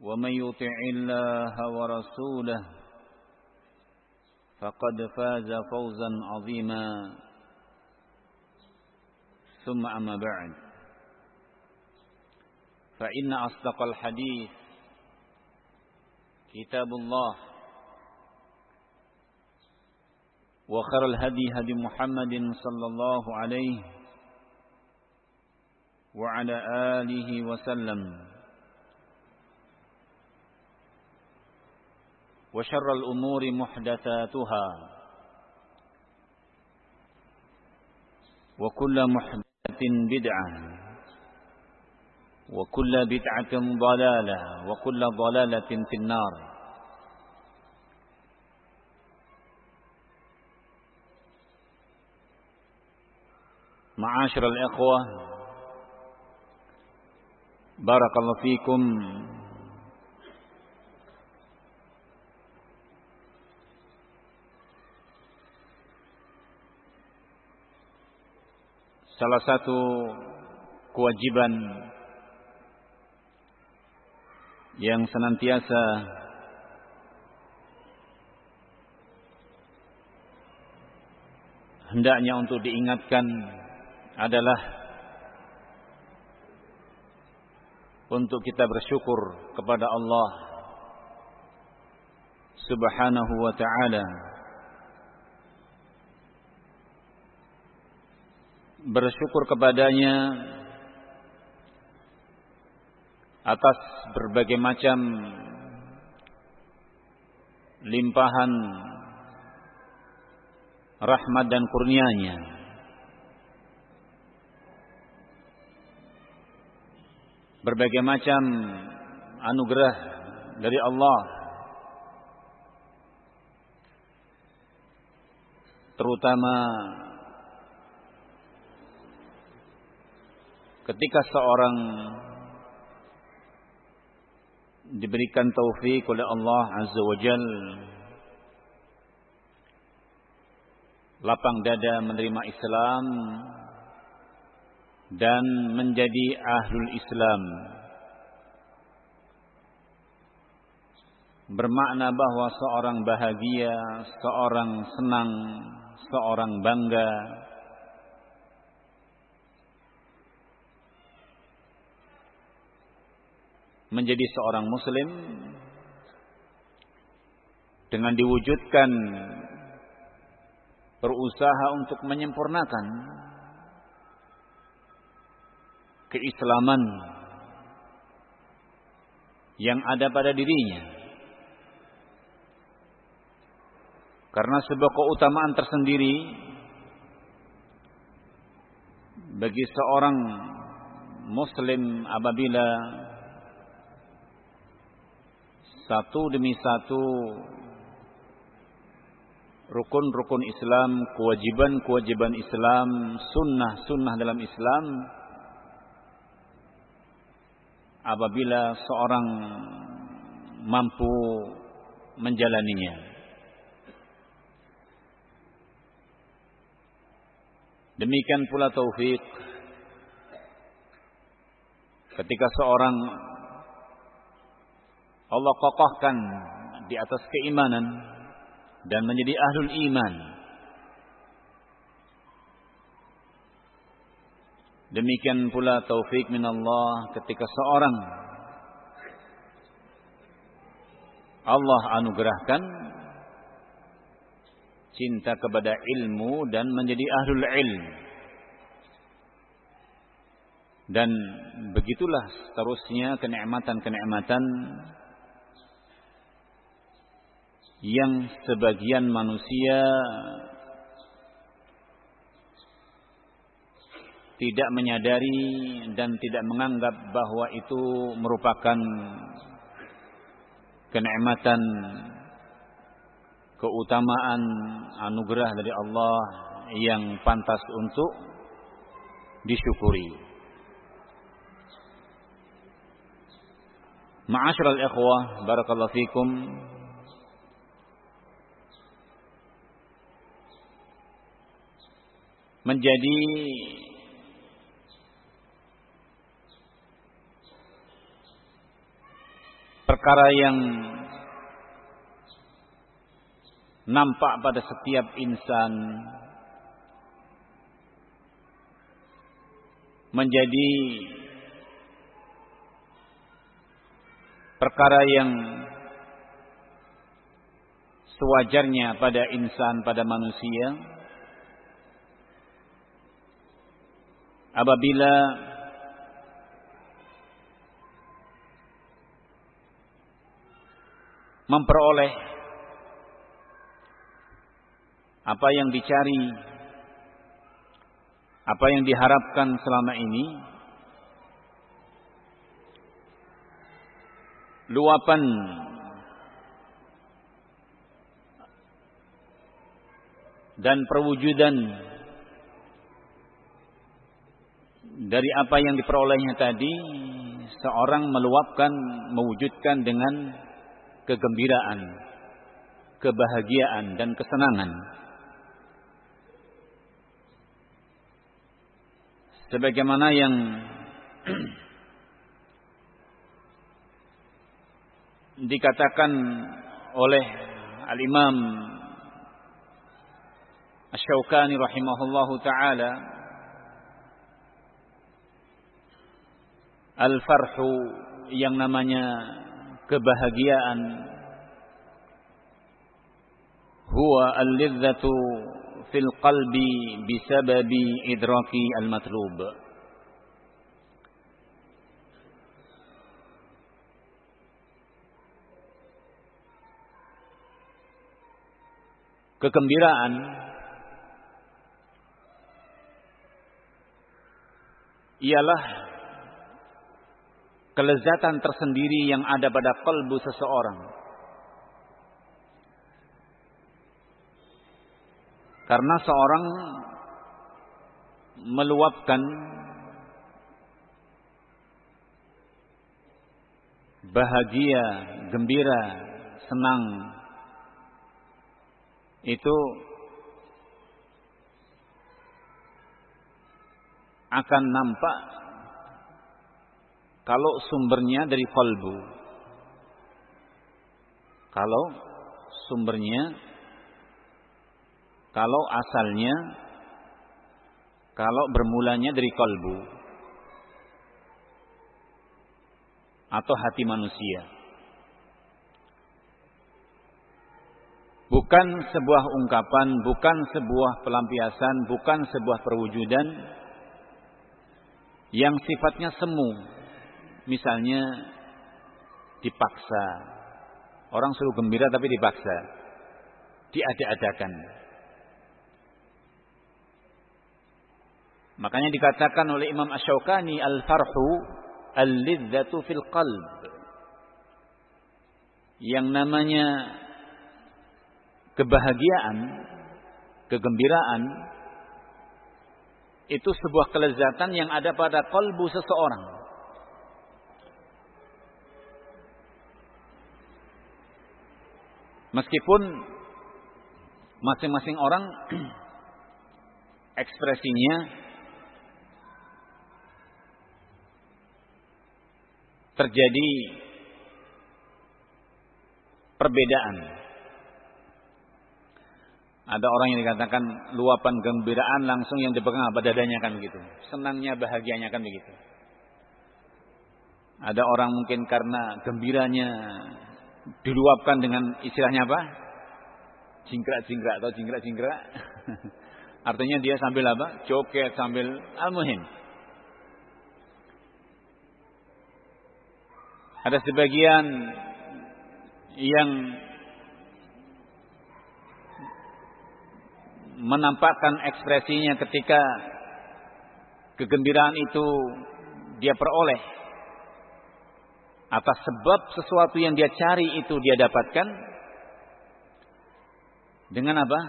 ومن يطع الله ورسوله فقد فاز فوزا عظيما. ثم أما بعد فإن أصدق الحديث كتاب الله وخر الهدي هدي محمد صلى الله عليه وعلى آله وسلم. وشر الأمور محدثاتها. وكل محدث بدعة. وكل بدعة ضلالة. وكل ضلالة في النار. معاشر الإخوة بارك الله فيكم. Salah satu kewajiban yang senantiasa hendaknya untuk diingatkan adalah untuk kita bersyukur kepada Allah Subhanahu wa taala bersyukur kepadanya atas berbagai macam limpahan rahmat dan kurnianya. Berbagai macam anugerah dari Allah terutama ketika seorang diberikan taufik oleh Allah Azza wa Jal lapang dada menerima Islam dan menjadi ahlul Islam. Bermakna bahwa seorang bahagia, seorang senang, seorang bangga menjadi seorang muslim dengan diwujudkan berusaha untuk menyempurnakan keislaman yang ada pada dirinya. Karena sebuah keutamaan tersendiri bagi seorang muslim apabila satu demi satu rukun-rukun Islam, kewajiban-kewajiban Islam, sunnah-sunnah dalam Islam apabila seorang mampu menjalaninya. Demikian pula taufik ketika seorang Allah kokohkan di atas keimanan dan menjadi ahlul iman. Demikian pula taufik min Allah ketika seorang Allah anugerahkan cinta kepada ilmu dan menjadi ahlul ilm. Dan begitulah seterusnya kenikmatan-kenikmatan yang sebagian manusia tidak menyadari dan tidak menganggap bahwa itu merupakan kenikmatan keutamaan anugerah dari Allah yang pantas untuk disyukuri. Ma'asyiral ikhwah, barakallahu fikum. Menjadi perkara yang nampak pada setiap insan menjadi perkara yang sewajarnya pada insan pada manusia apabila memperoleh apa yang dicari, apa yang diharapkan selama ini, luapan dan perwujudan dari apa yang diperolehnya tadi seorang meluapkan mewujudkan dengan kegembiraan kebahagiaan dan kesenangan. Sebagaimana yang dikatakan oleh al-Imam Asy-Syaukani rahimahullahu taala al-farhu yang namanya kebahagiaan huwa al-lidzatu fil qalbi bisababi idraki al-matlub. Kegembiraan ialah kelezatan tersendiri yang ada pada kalbu seseorang. Karena seorang meluapkan bahagia, gembira, senang itu akan nampak kalau sumbernya dari kalbu. Kalau sumbernya kalau asalnya kalau bermulanya dari kalbu atau hati manusia. Bukan sebuah ungkapan, bukan sebuah pelampiasan, bukan sebuah perwujudan yang sifatnya semu. Misalnya dipaksa. Orang suruh gembira tapi dipaksa. Diada-adakan. Makanya dikatakan oleh Imam Ash-Shawqani al-farhu al-lidzatu fil qalb. Yang namanya kebahagiaan, kegembiraan itu sebuah kelezatan yang ada pada kalbu seseorang. Meskipun masing-masing orang ekspresinya terjadi perbedaan. Ada orang yang dikatakan luapan gembiraan langsung yang dipegang pada dadanya kan begitu. Senangnya, bahagianya kan begitu. Ada orang mungkin karena gembiranya diluapkan dengan istilahnya apa? Jingkrak-jingkrak atau jingkrak-jingkrak. Artinya dia sambil apa? Joget sambil al-muhim. Ada sebagian yang menampakkan ekspresinya ketika kegembiraan itu dia peroleh atas sebab sesuatu yang dia cari itu dia dapatkan dengan apa?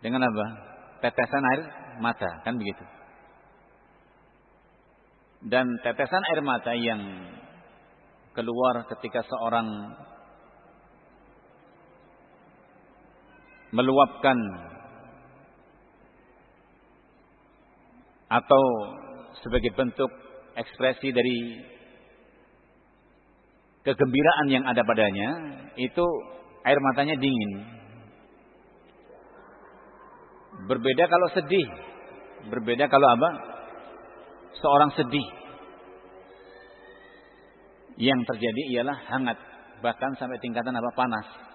Dengan apa? Tetesan air mata, kan begitu. Dan tetesan air mata yang keluar ketika seorang meluapkan atau sebagai bentuk ekspresi dari kegembiraan yang ada padanya itu air matanya dingin. Berbeda kalau sedih. Berbeda kalau apa? Seorang sedih. Yang terjadi ialah hangat. Bahkan sampai tingkatan apa? Panas.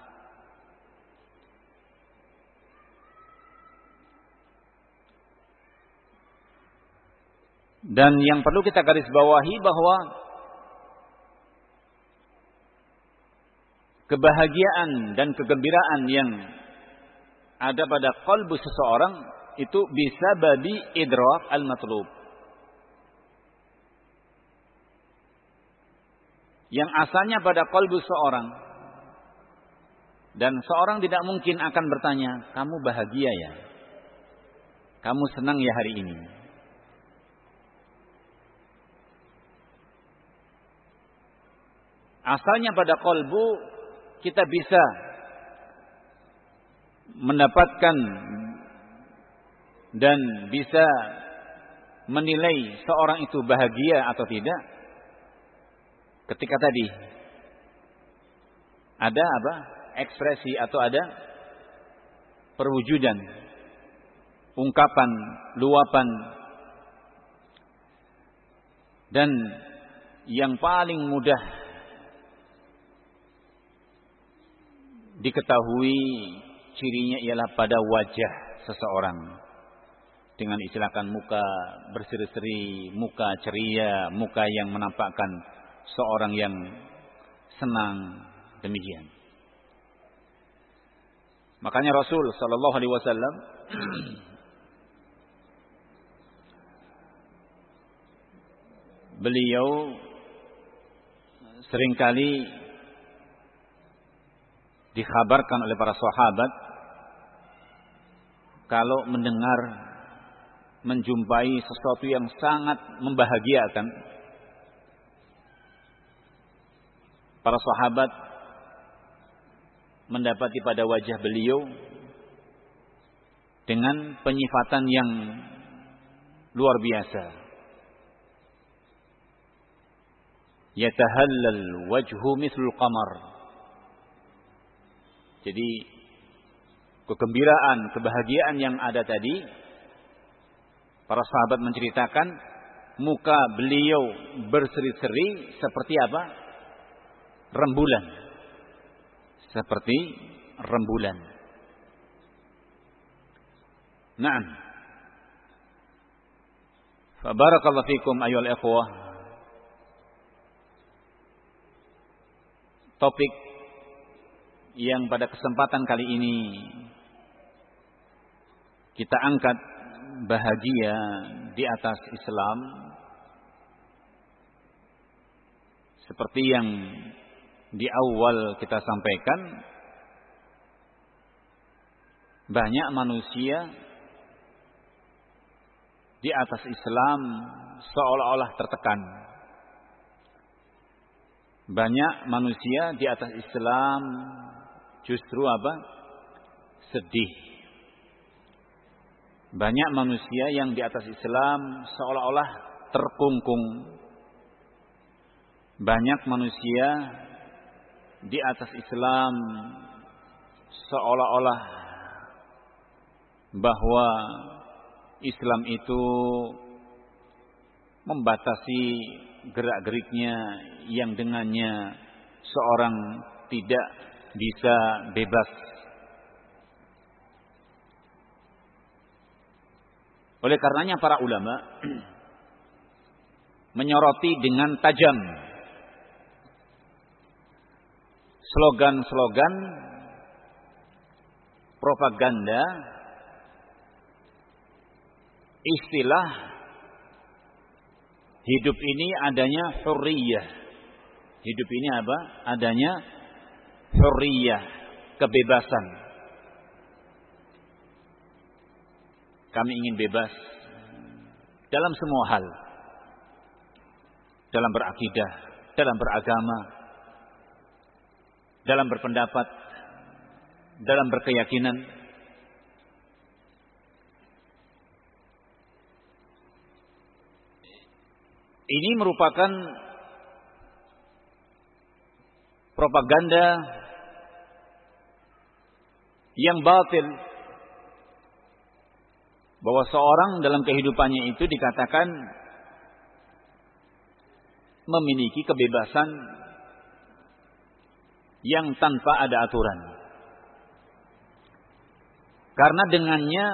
Dan yang perlu kita garis bawahi bahwa kebahagiaan dan kegembiraan yang ada pada kalbu seseorang itu bisa babi idrak al-matlub. Yang asalnya pada kalbu seorang dan seorang tidak mungkin akan bertanya, "Kamu bahagia ya? Kamu senang ya hari ini?" Asalnya pada kolbu kita bisa mendapatkan dan bisa menilai seorang itu bahagia atau tidak. Ketika tadi ada apa? Ekspresi atau ada perwujudan ungkapan luapan. Dan yang paling mudah diketahui cirinya ialah pada wajah seseorang dengan istilahkan muka berseri-seri, muka ceria, muka yang menampakkan seorang yang senang demikian. Makanya Rasul Shallallahu Alaihi Wasallam beliau sering kali dikhabarkan oleh para sahabat kalau mendengar menjumpai sesuatu yang sangat membahagiakan para sahabat mendapati pada wajah beliau dengan penyifatan yang luar biasa. Yatahallal wajhu mithlul qamar jadi kegembiraan, kebahagiaan yang ada tadi para sahabat menceritakan muka beliau berseri-seri seperti apa? Rembulan. Seperti rembulan. Naam. Fabarakallahu fikum ayol ikhwah. Topik yang pada kesempatan kali ini kita angkat bahagia di atas Islam seperti yang di awal kita sampaikan banyak manusia di atas Islam seolah-olah tertekan. Banyak manusia di atas Islam justru apa? Sedih. Banyak manusia yang di atas Islam seolah-olah terkungkung. Banyak manusia di atas Islam seolah-olah bahwa Islam itu membatasi gerak-geriknya yang dengannya seorang tidak bisa bebas. Oleh karenanya para ulama menyoroti dengan tajam slogan-slogan propaganda istilah hidup ini adanya hurriyah. Hidup ini apa? Adanya hurriyah, kebebasan. Kami ingin bebas dalam semua hal. Dalam berakidah, dalam beragama, dalam berpendapat, dalam berkeyakinan. Ini merupakan propaganda yang batil bahwa seorang dalam kehidupannya itu dikatakan memiliki kebebasan yang tanpa ada aturan. Karena dengannya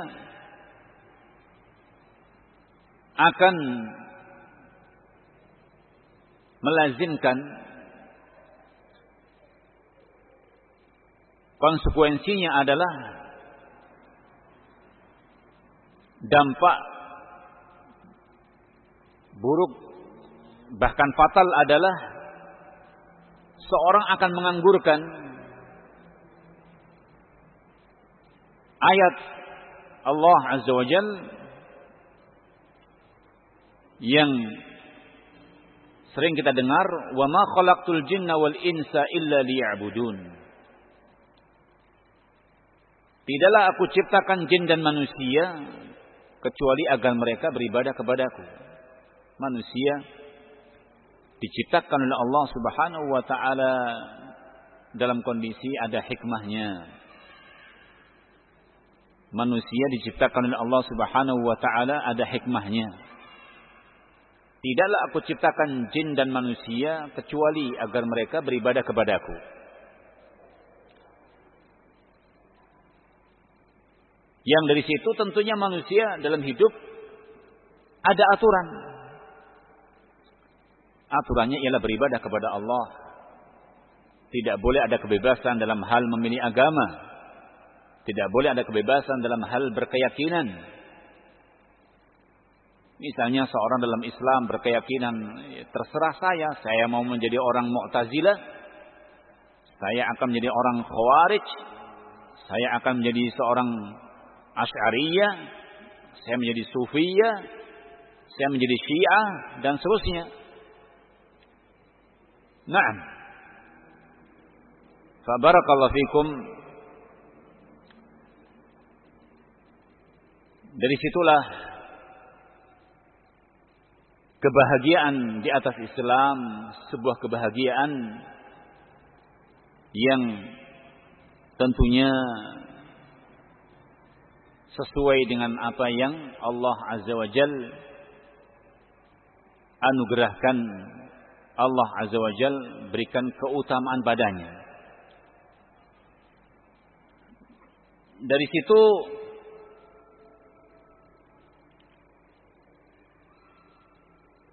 akan melazimkan konsekuensinya adalah dampak buruk bahkan fatal adalah seorang akan menganggurkan ayat Allah Azza wa Jal yang sering kita dengar wa ma khalaqtul jinna wal insa illa liya'budun Tidaklah aku ciptakan jin dan manusia kecuali agar mereka beribadah kepadaku. Manusia diciptakan oleh Allah Subhanahu wa taala dalam kondisi ada hikmahnya. Manusia diciptakan oleh Allah Subhanahu wa taala ada hikmahnya. Tidaklah aku ciptakan jin dan manusia kecuali agar mereka beribadah kepadaku. Yang dari situ tentunya manusia dalam hidup ada aturan. Aturannya ialah beribadah kepada Allah. Tidak boleh ada kebebasan dalam hal memilih agama. Tidak boleh ada kebebasan dalam hal berkeyakinan. Misalnya seorang dalam Islam berkeyakinan, terserah saya, saya mau menjadi orang Mu'tazilah, saya akan menjadi orang Khawarij, saya akan menjadi seorang Asy'ariyah, saya menjadi Sufiyah, saya menjadi Syiah dan seterusnya. Naam. Fabarakallahu fikum. Dari situlah kebahagiaan di atas Islam sebuah kebahagiaan yang tentunya sesuai dengan apa yang Allah Azza wa Jal anugerahkan Allah Azza wa Jal berikan keutamaan padanya. Dari situ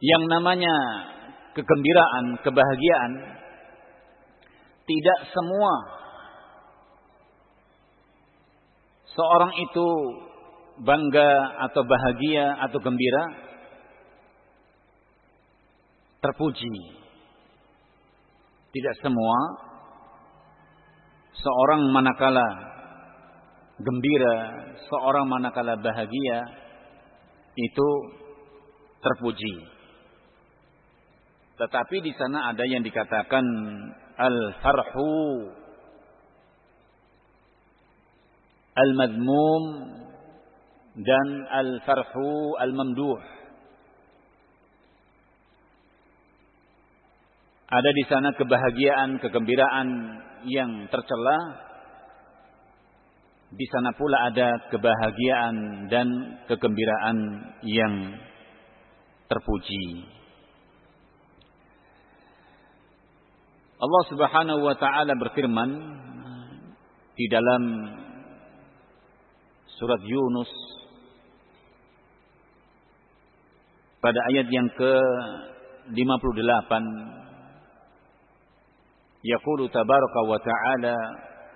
yang namanya kegembiraan, kebahagiaan tidak semua seorang itu bangga atau bahagia atau gembira terpuji. Tidak semua seorang manakala gembira, seorang manakala bahagia itu terpuji. Tetapi di sana ada yang dikatakan al-farhu al-madmum dan al-farhu al-mamduh. Ada di sana kebahagiaan, kegembiraan yang tercela. Di sana pula ada kebahagiaan dan kegembiraan yang terpuji. Allah Subhanahu wa taala berfirman di dalam surat Yunus. Pada ayat yang ke-58. Yaqulu tabaraka wa ta'ala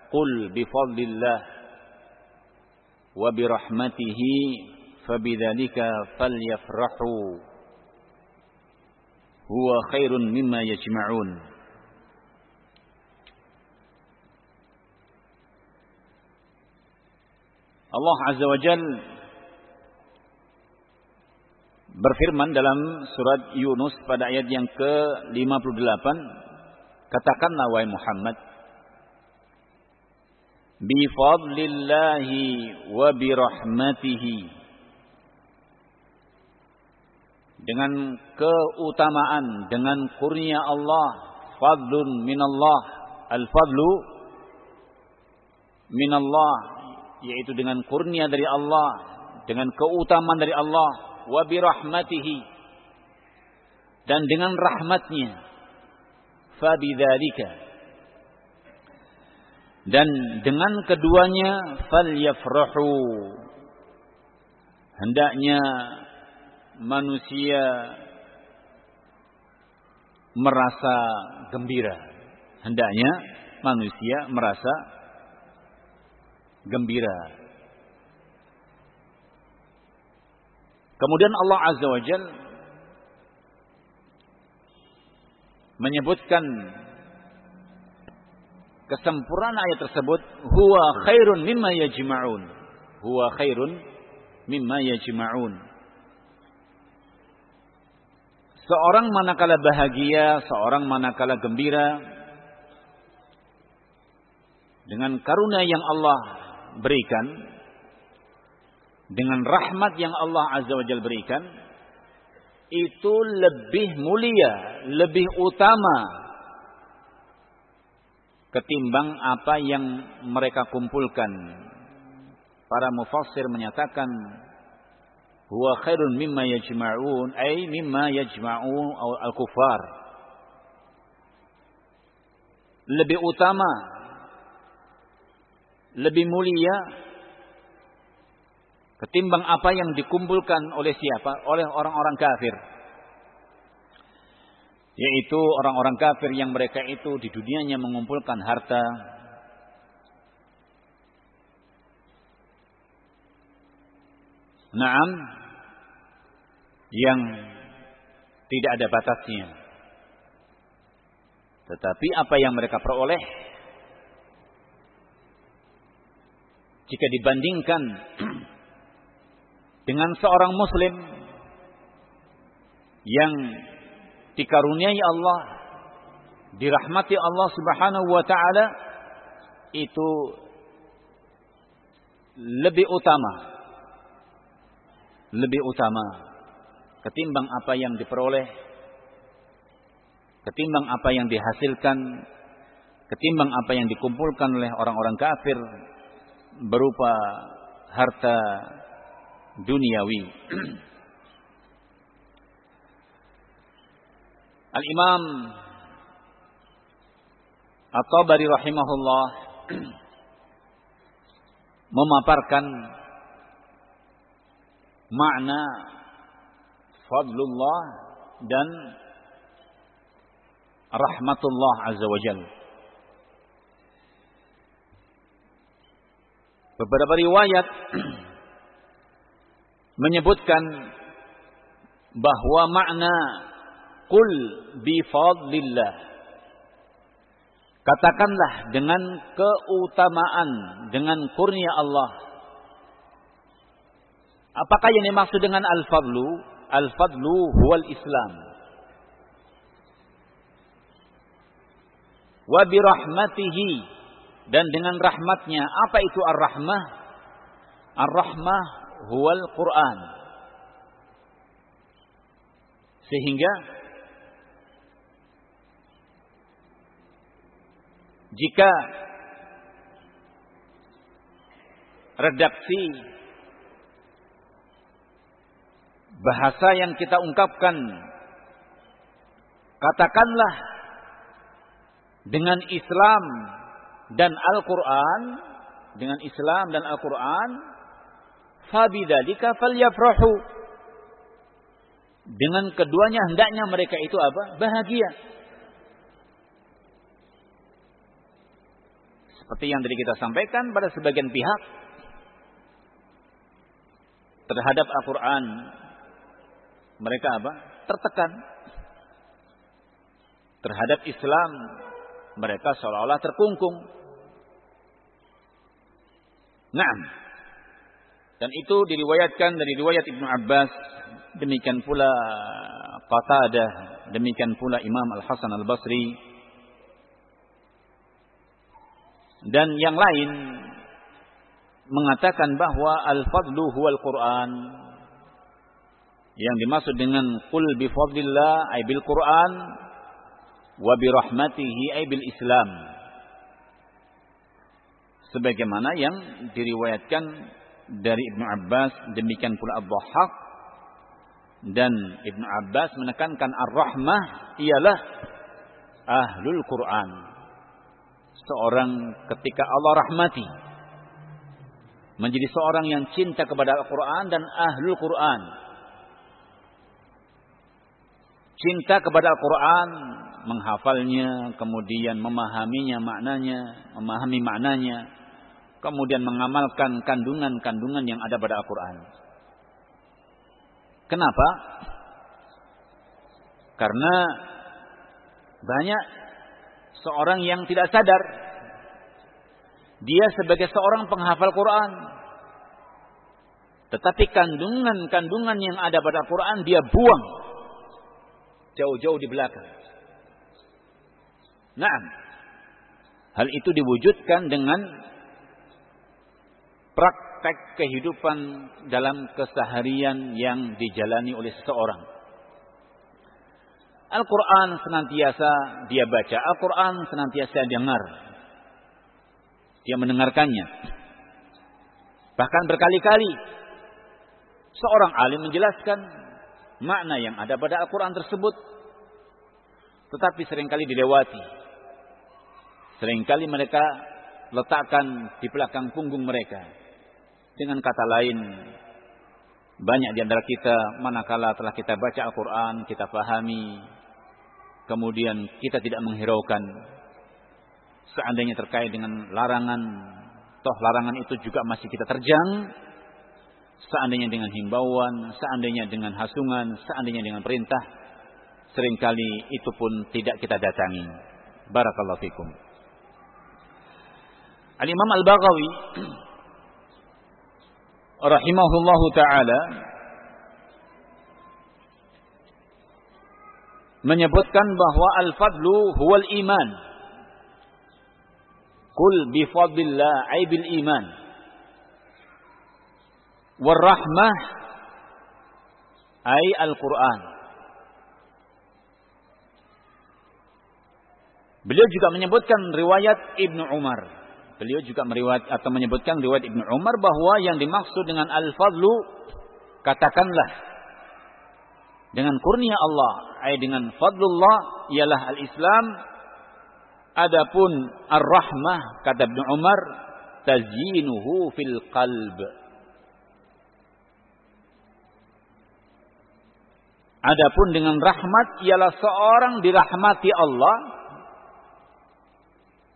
qul bi fadlillah wa bi rahmatihi fabidzalika falyafrahu. Huwa khairun mimma yajma'un Allah Azza wa Jal berfirman dalam surat Yunus pada ayat yang ke-58 katakanlah wahai Muhammad bi fadlillahi wa bi rahmatihi dengan keutamaan dengan kurnia Allah fadlun minallah. Al-fadlu minallah yaitu dengan kurnia dari Allah dengan keutamaan dari Allah wa bi rahmatihi dan dengan rahmatnya fabidzalika dan dengan keduanya falyafrahu. Hendaknya manusia merasa gembira. Hendaknya manusia merasa gembira. Kemudian Allah azza wajalla menyebutkan kesempurnaan ayat tersebut huwa khairun mimma yajma'un. Huwa khairun mimma yajma'un. Seorang manakala bahagia seorang manakala gembira dengan karunia yang Allah berikan dengan rahmat yang Allah azza wajalla berikan itu lebih mulia, lebih utama ketimbang apa yang mereka kumpulkan. Para mufassir menyatakan huwa khairun mimma yajma'un ay mimma yajma'u al-kufar. Lebih utama lebih mulia ketimbang apa yang dikumpulkan oleh siapa? Oleh orang-orang kafir. Yaitu orang-orang kafir yang mereka itu di dunianya mengumpulkan harta. Naam yang tidak ada batasnya. Tetapi apa yang mereka peroleh jika dibandingkan dengan seorang muslim yang dikaruniai Allah, dirahmati Allah Subhanahu wa taala itu lebih utama. Lebih utama ketimbang apa yang diperoleh ketimbang apa yang dihasilkan ketimbang apa yang dikumpulkan oleh orang-orang kafir berupa harta duniawi. Al-Imam At-Tabari rahimahullah memaparkan makna fadlullah dan rahmatullah azza wajalla. Beberapa riwayat menyebutkan bahwa makna kul bi fadlillah. Katakanlah dengan keutamaan dengan kurnia Allah. Apakah yang dimaksud dengan al-fadlu? Al-fadlu huwal islam. Wa bi rahmatihi dan dengan rahmatnya apa itu ar-rahmah ar-rahmah huwal Quran. Sehingga jika redaksi bahasa yang kita ungkapkan katakanlah dengan Islam dan Al-Qur'an, dengan Islam dan Al-Qur'an, fabidzalika falyafrahu. Dengan keduanya hendaknya mereka itu apa? Bahagia. Seperti yang tadi kita sampaikan pada sebagian pihak terhadap Al-Quran mereka apa? Tertekan. Terhadap Islam mereka seolah-olah terkungkung. Nah, dan itu diriwayatkan dari riwayat Ibnu Abbas, demikian pula Qatadah, demikian pula Imam Al Hasan Al Basri, dan yang lain mengatakan bahwa al-fadlu huwal Quran yang dimaksud dengan qul bi fadlillah ay bil Quran wa bi rahmatihi ay bil Islam. Sebagaimana yang diriwayatkan dari Ibnu Abbas demikian pula Abu Haq dan Ibnu Abbas menekankan ar-rahmah ialah ahlul Quran. Seorang ketika Allah rahmati menjadi seorang yang cinta kepada Al-Quran dan ahlul Quran cinta kepada Al-Quran, menghafalnya, kemudian memahaminya maknanya, memahami maknanya, kemudian mengamalkan kandungan-kandungan yang ada pada Al-Quran. Kenapa? Karena banyak seorang yang tidak sadar dia sebagai seorang penghafal Quran. Tetapi kandungan-kandungan yang ada pada Al-Quran dia buang jauh-jauh di belakang. Nah, hal itu diwujudkan dengan praktek kehidupan dalam keseharian yang dijalani oleh seseorang. Al-Quran senantiasa dia baca, Al-Quran senantiasa dengar. Dia mendengarkannya. Bahkan berkali-kali seorang alim menjelaskan makna yang ada pada Al-Quran tersebut. Tetapi sering kali dilewati. Seringkali mereka letakkan di belakang punggung mereka. Dengan kata lain, banyak di antara kita manakala telah kita baca Al-Quran, kita pahami, kemudian kita tidak menghiraukan. Seandainya terkait dengan larangan, toh larangan itu juga masih kita terjang, seandainya dengan himbauan, seandainya dengan hasungan, seandainya dengan perintah, sering kali itu pun tidak kita datangi. Barakallahu fikum. Al-Imam Al-Baghawi rahimahullahu taala menyebutkan bahwa al-fadlu huwal iman. Kul bi fadlillah ay bil iman warahmah ay Al-Quran. Beliau juga menyebutkan riwayat Ibnu Umar. Beliau juga meriwayat atau menyebutkan riwayat Ibnu Umar bahwa yang dimaksud dengan al-fadlu katakanlah dengan kurnia Allah, ay dengan fadlullah ialah al-Islam. Adapun ar-rahmah kata Ibnu Umar tazyinuhu fil qalb Adapun dengan rahmat ialah seorang dirahmati Allah.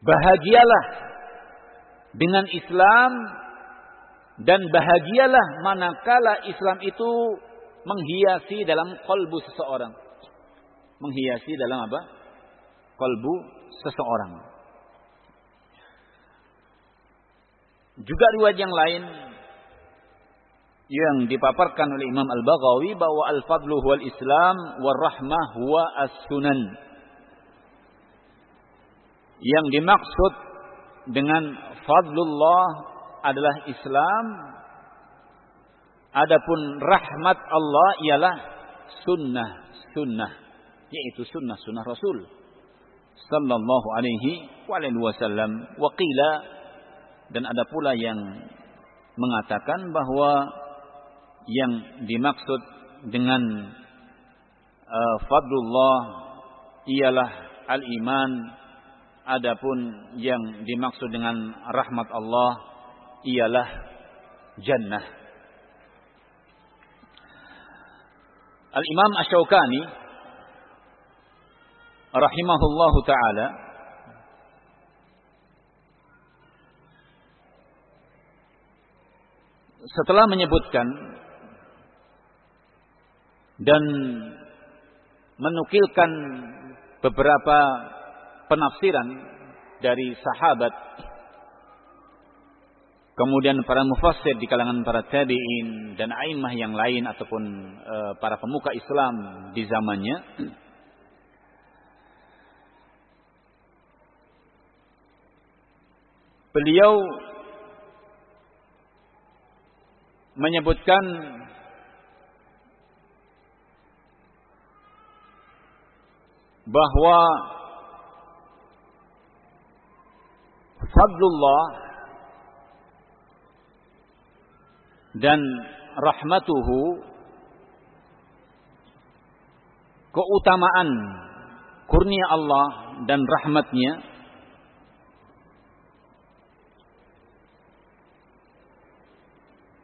Bahagialah dengan Islam dan bahagialah manakala Islam itu menghiasi dalam kolbu seseorang. Menghiasi dalam apa? Kolbu seseorang. Juga riwayat yang lain yang dipaparkan oleh Imam Al-Baghawi bahwa al-fadlu huwal Islam war rahmah huwa as-sunan. Yang dimaksud dengan fadlullah adalah Islam. Adapun rahmat Allah ialah sunnah, sunnah, yaitu sunnah sunnah Rasul sallallahu alaihi wasallam. Waqila dan ada pula yang mengatakan bahwa yang dimaksud dengan uh, fadlullah ialah al-iman adapun yang dimaksud dengan rahmat Allah ialah jannah. Al-Imam Asy-Syaukani rahimahullahu taala setelah menyebutkan dan menukilkan beberapa penafsiran dari sahabat kemudian para mufassir di kalangan para tabi'in dan a'immah yang lain ataupun e, para pemuka Islam di zamannya beliau menyebutkan bahwa fadlullah dan rahmatuhu keutamaan kurnia Allah dan rahmatnya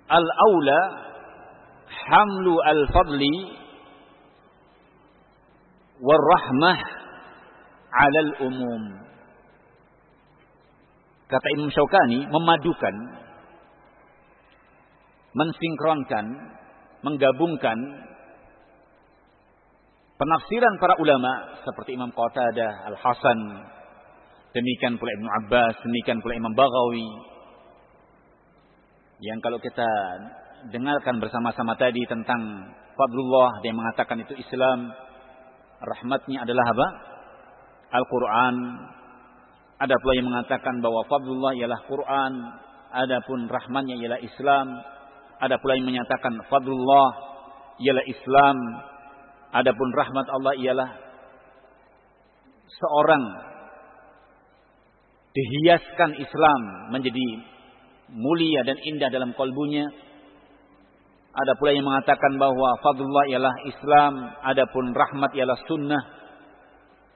al-aula hamlu al-fadli warahmah 'ala al-umum. Kata Imam Syaukani memadukan mensinkronkan, menggabungkan penafsiran para ulama seperti Imam Qatadah, Al-Hasan, demikian pula Ibnu Abbas, demikian pula Imam Baghawi, yang kalau kita dengarkan bersama-sama tadi tentang fadlullah dia mengatakan itu Islam rahmatnya adalah apa? Al-Quran ada pula yang mengatakan bahwa fadlullah ialah Quran adapun rahmatnya ialah Islam ada pula yang menyatakan fadlullah ialah Islam adapun rahmat Allah ialah seorang dihiaskan Islam menjadi mulia dan indah dalam kalbunya. Ada pula yang mengatakan bahwa fadlullah ialah Islam, adapun rahmat ialah sunnah.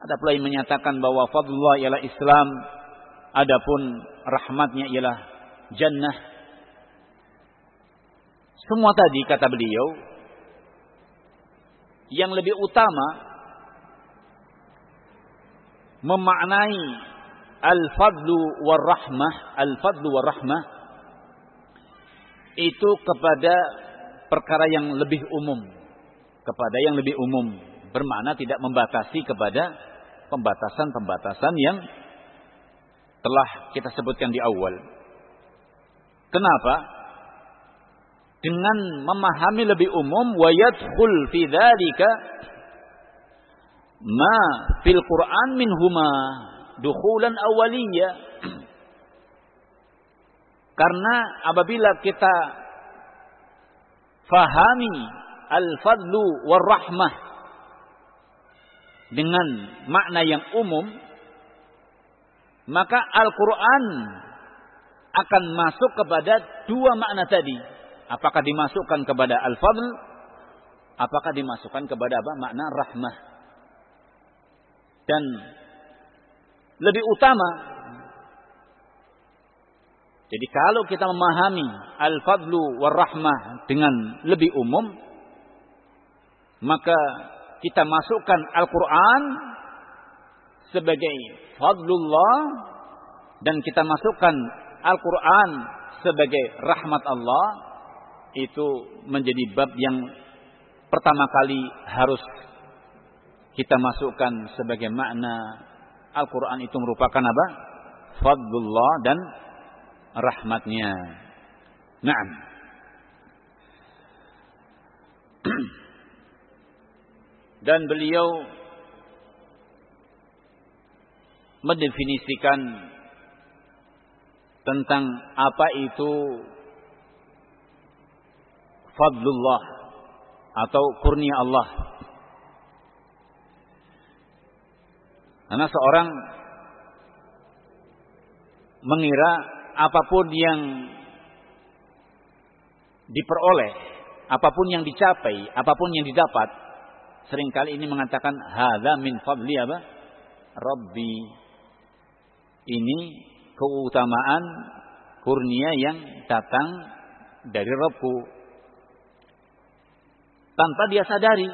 Ada pula yang menyatakan bahwa fadlullah ialah Islam, adapun rahmatnya ialah jannah. Semua tadi kata beliau yang lebih utama memaknai al-fadlu war rahmah, al-fadlu war rahmah itu kepada perkara yang lebih umum, kepada yang lebih umum, bermakna tidak membatasi kepada pembatasan-pembatasan yang telah kita sebutkan di awal. Kenapa? Dengan memahami lebih umum wa yadkhul fi dzalika ma fil Qur'an minhuma dukhulan awaliyah karena apabila kita fahami al-fadlu war rahmah dengan makna yang umum, maka Al-Quran akan masuk kepada dua makna tadi. Apakah dimasukkan kepada al-fadl, apakah dimasukkan kepada apa? Makna rahmah. Dan lebih utama jadi kalau kita memahami al-fadlu war rahmah dengan lebih umum, maka kita masukkan Al-Quran sebagai fadlullah dan kita masukkan Al-Quran sebagai rahmat Allah itu menjadi bab yang pertama kali harus kita masukkan sebagai makna Al-Quran itu merupakan apa? Fadlullah dan rahmatnya. Naam. Dan beliau mendefinisikan tentang apa itu fadlullah atau kurnia Allah. Karena seorang mengira apa pun yang diperoleh, apa pun yang dicapai, apa pun yang didapat, sering kali ini mengatakan hadza min fadli apa? Rabbi. Ini keutamaan kurnia yang datang dari Rabbku. Tanpa dia sadari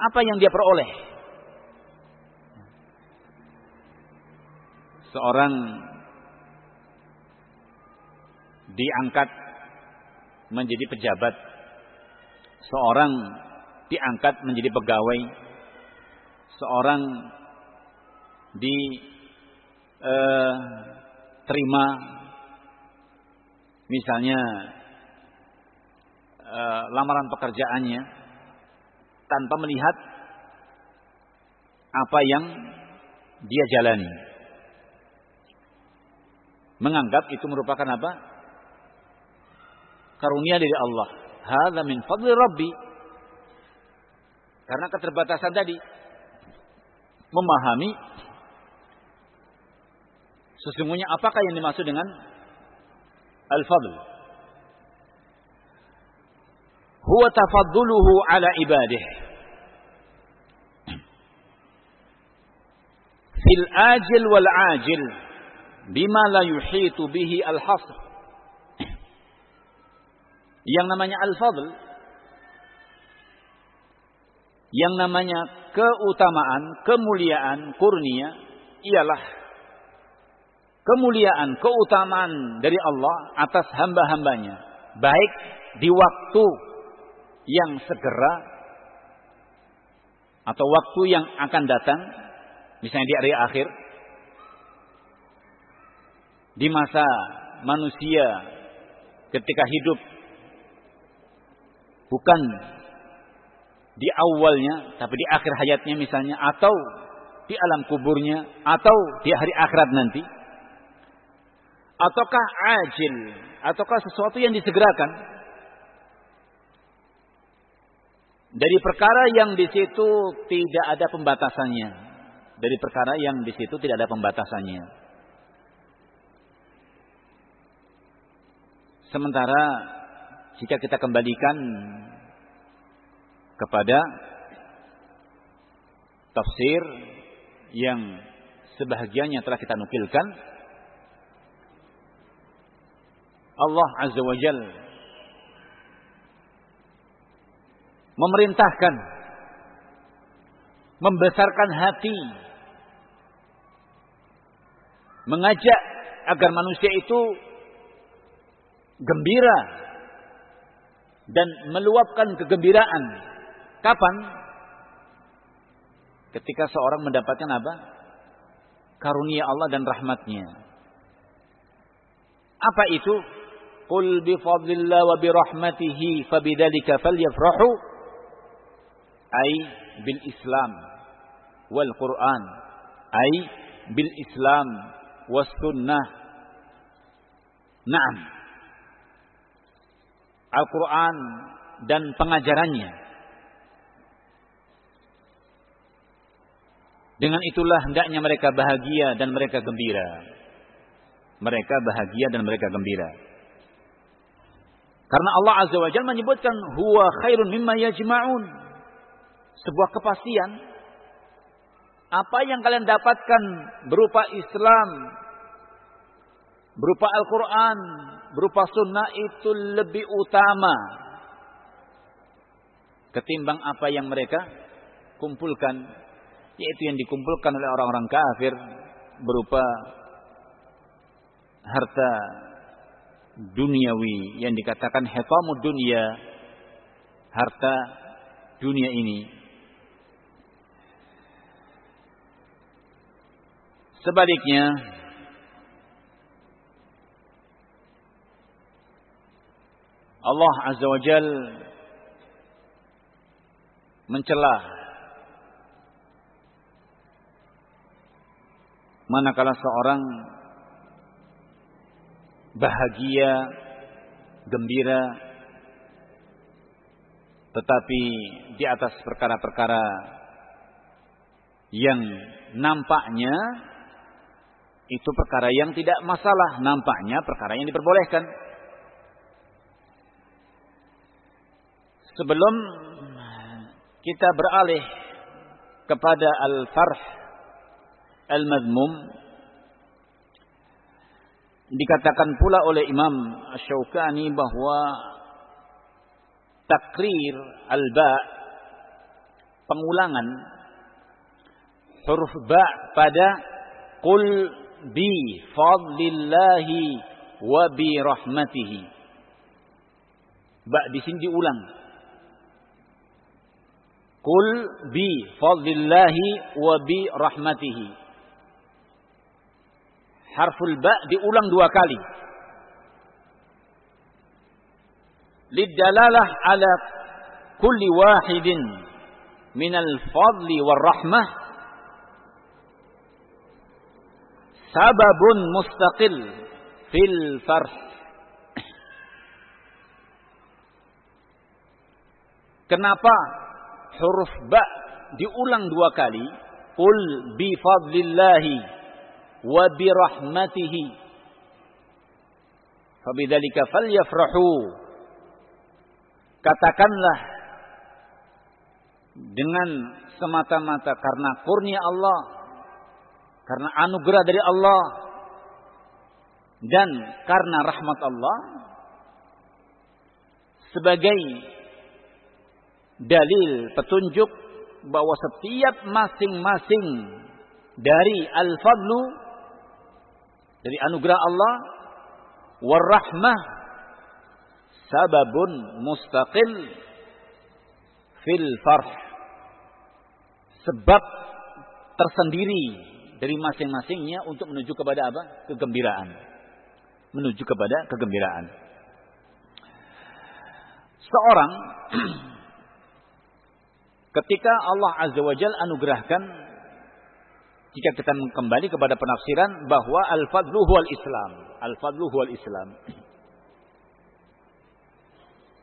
apa yang dia peroleh. Seorang diangkat menjadi pejabat. Seorang diangkat menjadi pegawai. Seorang diterima eh, misalnya eh, lamaran pekerjaannya tanpa melihat apa yang dia jalani. Menganggap itu merupakan apa? Karunia dari Allah. Hadza min fadli Rabbi. Karena keterbatasan tadi memahami sesungguhnya apakah yang dimaksud dengan al-fadl. Huwa tafadduluhu ala ibadih. Fil ajil wal ajil bima la yuhitu bihi al-hasr. Yang namanya al-fadl yang namanya keutamaan, kemuliaan, kurnia ialah kemuliaan, keutamaan dari Allah atas hamba-hambanya. Baik di waktu yang segera atau waktu yang akan datang, misalnya di hari akhir, di masa manusia ketika hidup bukan di awalnya tapi di akhir hayatnya misalnya atau di alam kuburnya atau di hari akhirat nanti ataukah ajil ataukah sesuatu yang disegerakan? Dari perkara yang di situ tidak ada pembatasannya. Dari perkara yang di situ tidak ada pembatasannya. Sementara jika kita kembalikan kepada tafsir yang sebahagiannya telah kita nukilkan Allah Azza wa Jal memerintahkan membesarkan hati mengajak agar manusia itu gembira dan meluapkan kegembiraan. Kapan? Ketika seorang mendapatkan apa? Karunia Allah dan rahmatnya. Apa itu? Qul bi fadlillah wa bi rahmatihi fabidzalika falyafrahu ay bil Islam wal Quran ay bil Islam was sunnah. Naam. Al-Quran dan pengajarannya. Dengan itulah hendaknya mereka bahagia dan mereka gembira. Mereka bahagia dan mereka gembira. Karena Allah Azza wa Jalla menyebutkan huwa khairun mimma yajma'un. Sebuah kepastian apa yang kalian dapatkan berupa Islam, berupa Al-Quran, berupa sunnah itu lebih utama ketimbang apa yang mereka kumpulkan, yaitu yang dikumpulkan oleh orang-orang kafir berupa harta duniawi yang dikatakan hetamu dunia, harta dunia ini. Sebaliknya, Allah Azza wa Jal mencelah manakala seorang bahagia, gembira, tetapi di atas perkara-perkara yang nampaknya itu perkara yang tidak masalah, nampaknya perkara yang diperbolehkan. Sebelum kita beralih kepada al-farh al-madmum Dikatakan pula oleh Imam Syaukani bahwa takrir al-ba pengulangan huruf ba pada qul bi fadlillahi wa bi rahmatihi. Ba di sini diulang. Qul bi fadlillahi wa bi rahmatihi. Harful ba diulang dua kali. Lidalalah ala kulli wahidin minal fadli war rahmah sababun mustaqil fil farh. Kenapa huruf ba diulang dua kali? Qul bi fadlillahi wa bi rahmatihi. Fabidzalika falyafrahu. Katakanlah dengan semata-mata karena kurnia Allah, karena anugerah dari Allah, dan karena rahmat Allah sebagai dalil petunjuk bahwa setiap masing-masing dari al-fadlu dari anugerah Allah warahmah sababun mustaqil fil farh sebab tersendiri dari masing-masingnya untuk menuju kepada apa? kegembiraan. Menuju kepada kegembiraan. Seorang Ketika Allah Azza wa Jal anugerahkan jika kita kembali kepada penafsiran bahwa al-fadlu huwal Islam. Al-fadlu huwal Islam.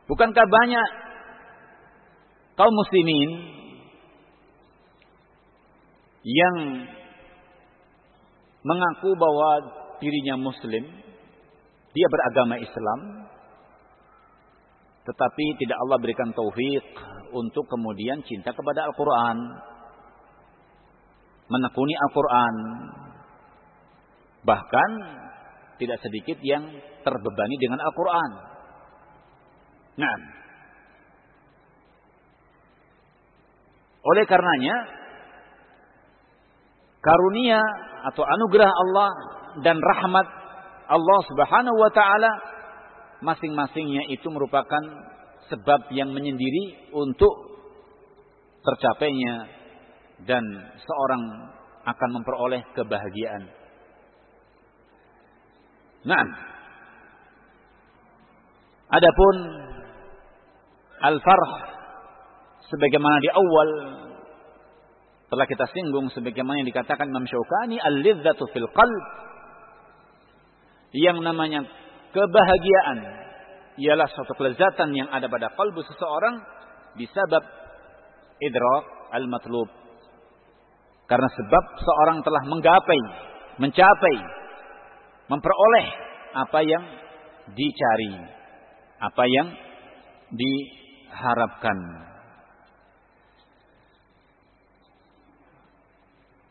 Bukankah banyak kaum muslimin yang mengaku bahwa dirinya muslim, dia beragama Islam, tetapi tidak Allah berikan taufik untuk kemudian cinta kepada Al-Quran. Menekuni Al-Quran. Bahkan tidak sedikit yang terbebani dengan Al-Quran. Nah. Oleh karenanya, karunia atau anugerah Allah dan rahmat Allah Subhanahu wa taala masing-masingnya itu merupakan sebab yang menyendiri untuk tercapainya dan seorang akan memperoleh kebahagiaan. Nah, adapun al-farh sebagaimana di awal telah kita singgung sebagaimana yang dikatakan Imam Syaukani al-lidzatu fil qalb yang namanya kebahagiaan ialah suatu kelezatan yang ada pada kalbu seseorang disebab idrak al-matlub. Karena sebab seorang telah menggapai, mencapai, memperoleh apa yang dicari, apa yang diharapkan.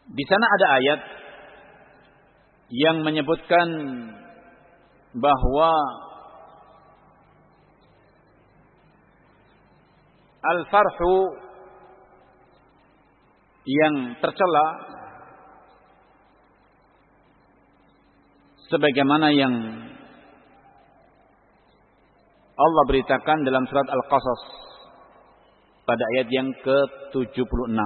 Di sana ada ayat yang menyebutkan bahwa al-farhu yang tercela sebagaimana yang Allah beritakan dalam surat Al-Qasas pada ayat yang ke-76.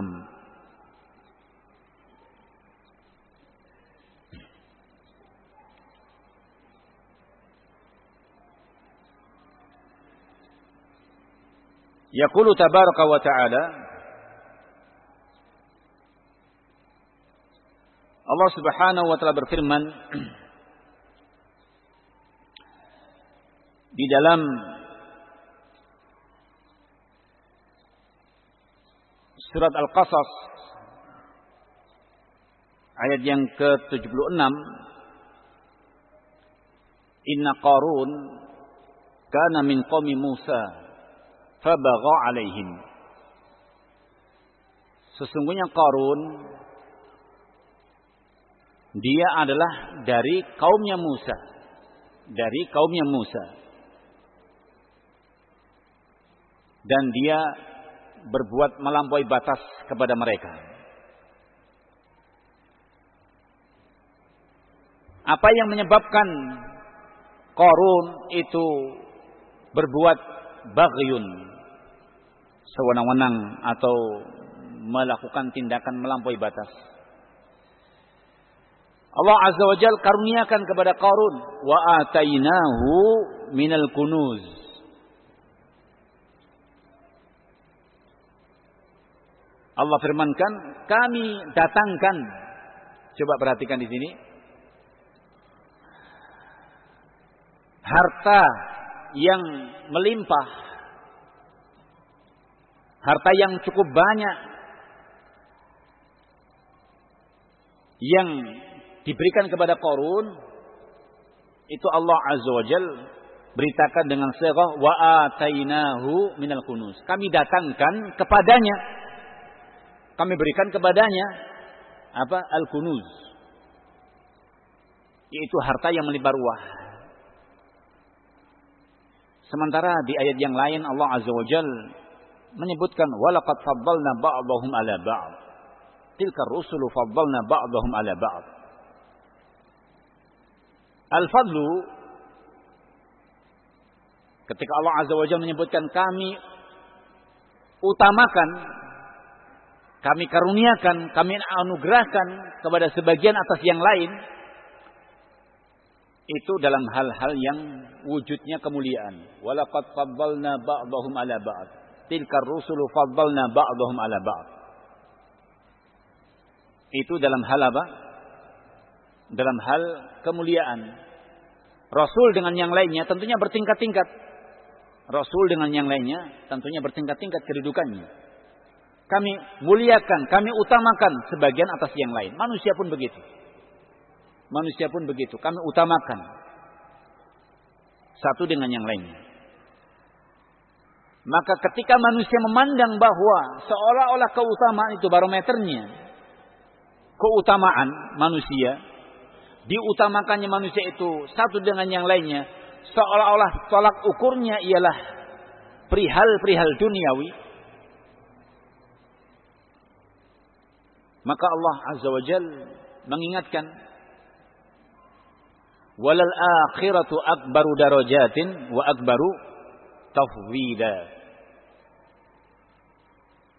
Yaqulu tabaraka wa ta'ala Allah Subhanahu wa taala berfirman di dalam surat Al-Qasas ayat yang ke-76 Inna Qarun kana min qaumi Musa fabagha alaihim. Sesungguhnya Qarun dia adalah dari kaumnya Musa. dari kaumnya Musa. Dan dia berbuat melampaui batas kepada mereka. Apa yang menyebabkan Korun itu berbuat bagyun sewenang-wenang atau melakukan tindakan melampaui batas. Allah Azza wa Jal karuniakan kepada Qarun wa atainahu minal kunuz. Allah firmankan, kami datangkan. Coba perhatikan di sini. Harta yang melimpah. Harta yang cukup banyak. Yang diberikan kepada Korun itu Allah Azza wa Jal beritakan dengan sirah wa atainahu minal kunuz. Kami datangkan kepadanya. Kami berikan kepadanya apa? Al-kunuz. Yaitu harta yang melimpah ruah. Sementara di ayat yang lain Allah Azza wa Jal menyebutkan walaqad faddalna ba'dahum ala ba'd. Tilka rusulu faddalna ba'dahum ala ba'd. Al-fadlu ketika Allah Azza wa Jalla menyebutkan kami utamakan kami karuniakan, kami anugerahkan kepada sebagian atas yang lain itu dalam hal-hal yang wujudnya kemuliaan. Walaqad faddalna ba'dahum ala ba'd. Tilka rusulu faddalna ba'dahum ala ba'd. Itu dalam hal apa? Dalam hal kemuliaan. Rasul dengan yang lainnya tentunya bertingkat-tingkat. Rasul dengan yang lainnya tentunya bertingkat-tingkat kedudukannya. Kami muliakan, kami utamakan sebagian atas yang lain. Manusia pun begitu. Manusia pun begitu. Kami utamakan satu dengan yang lainnya. Maka ketika manusia memandang bahwa seolah-olah keutamaan itu barometernya, keutamaan manusia diutamakannya manusia itu satu dengan yang lainnya seolah-olah tolak ukurnya ialah perihal-perihal duniawi. Maka Allah azza wa jal mengingatkan walal akhiratu akbaru darajatin wa akbaru tafwida.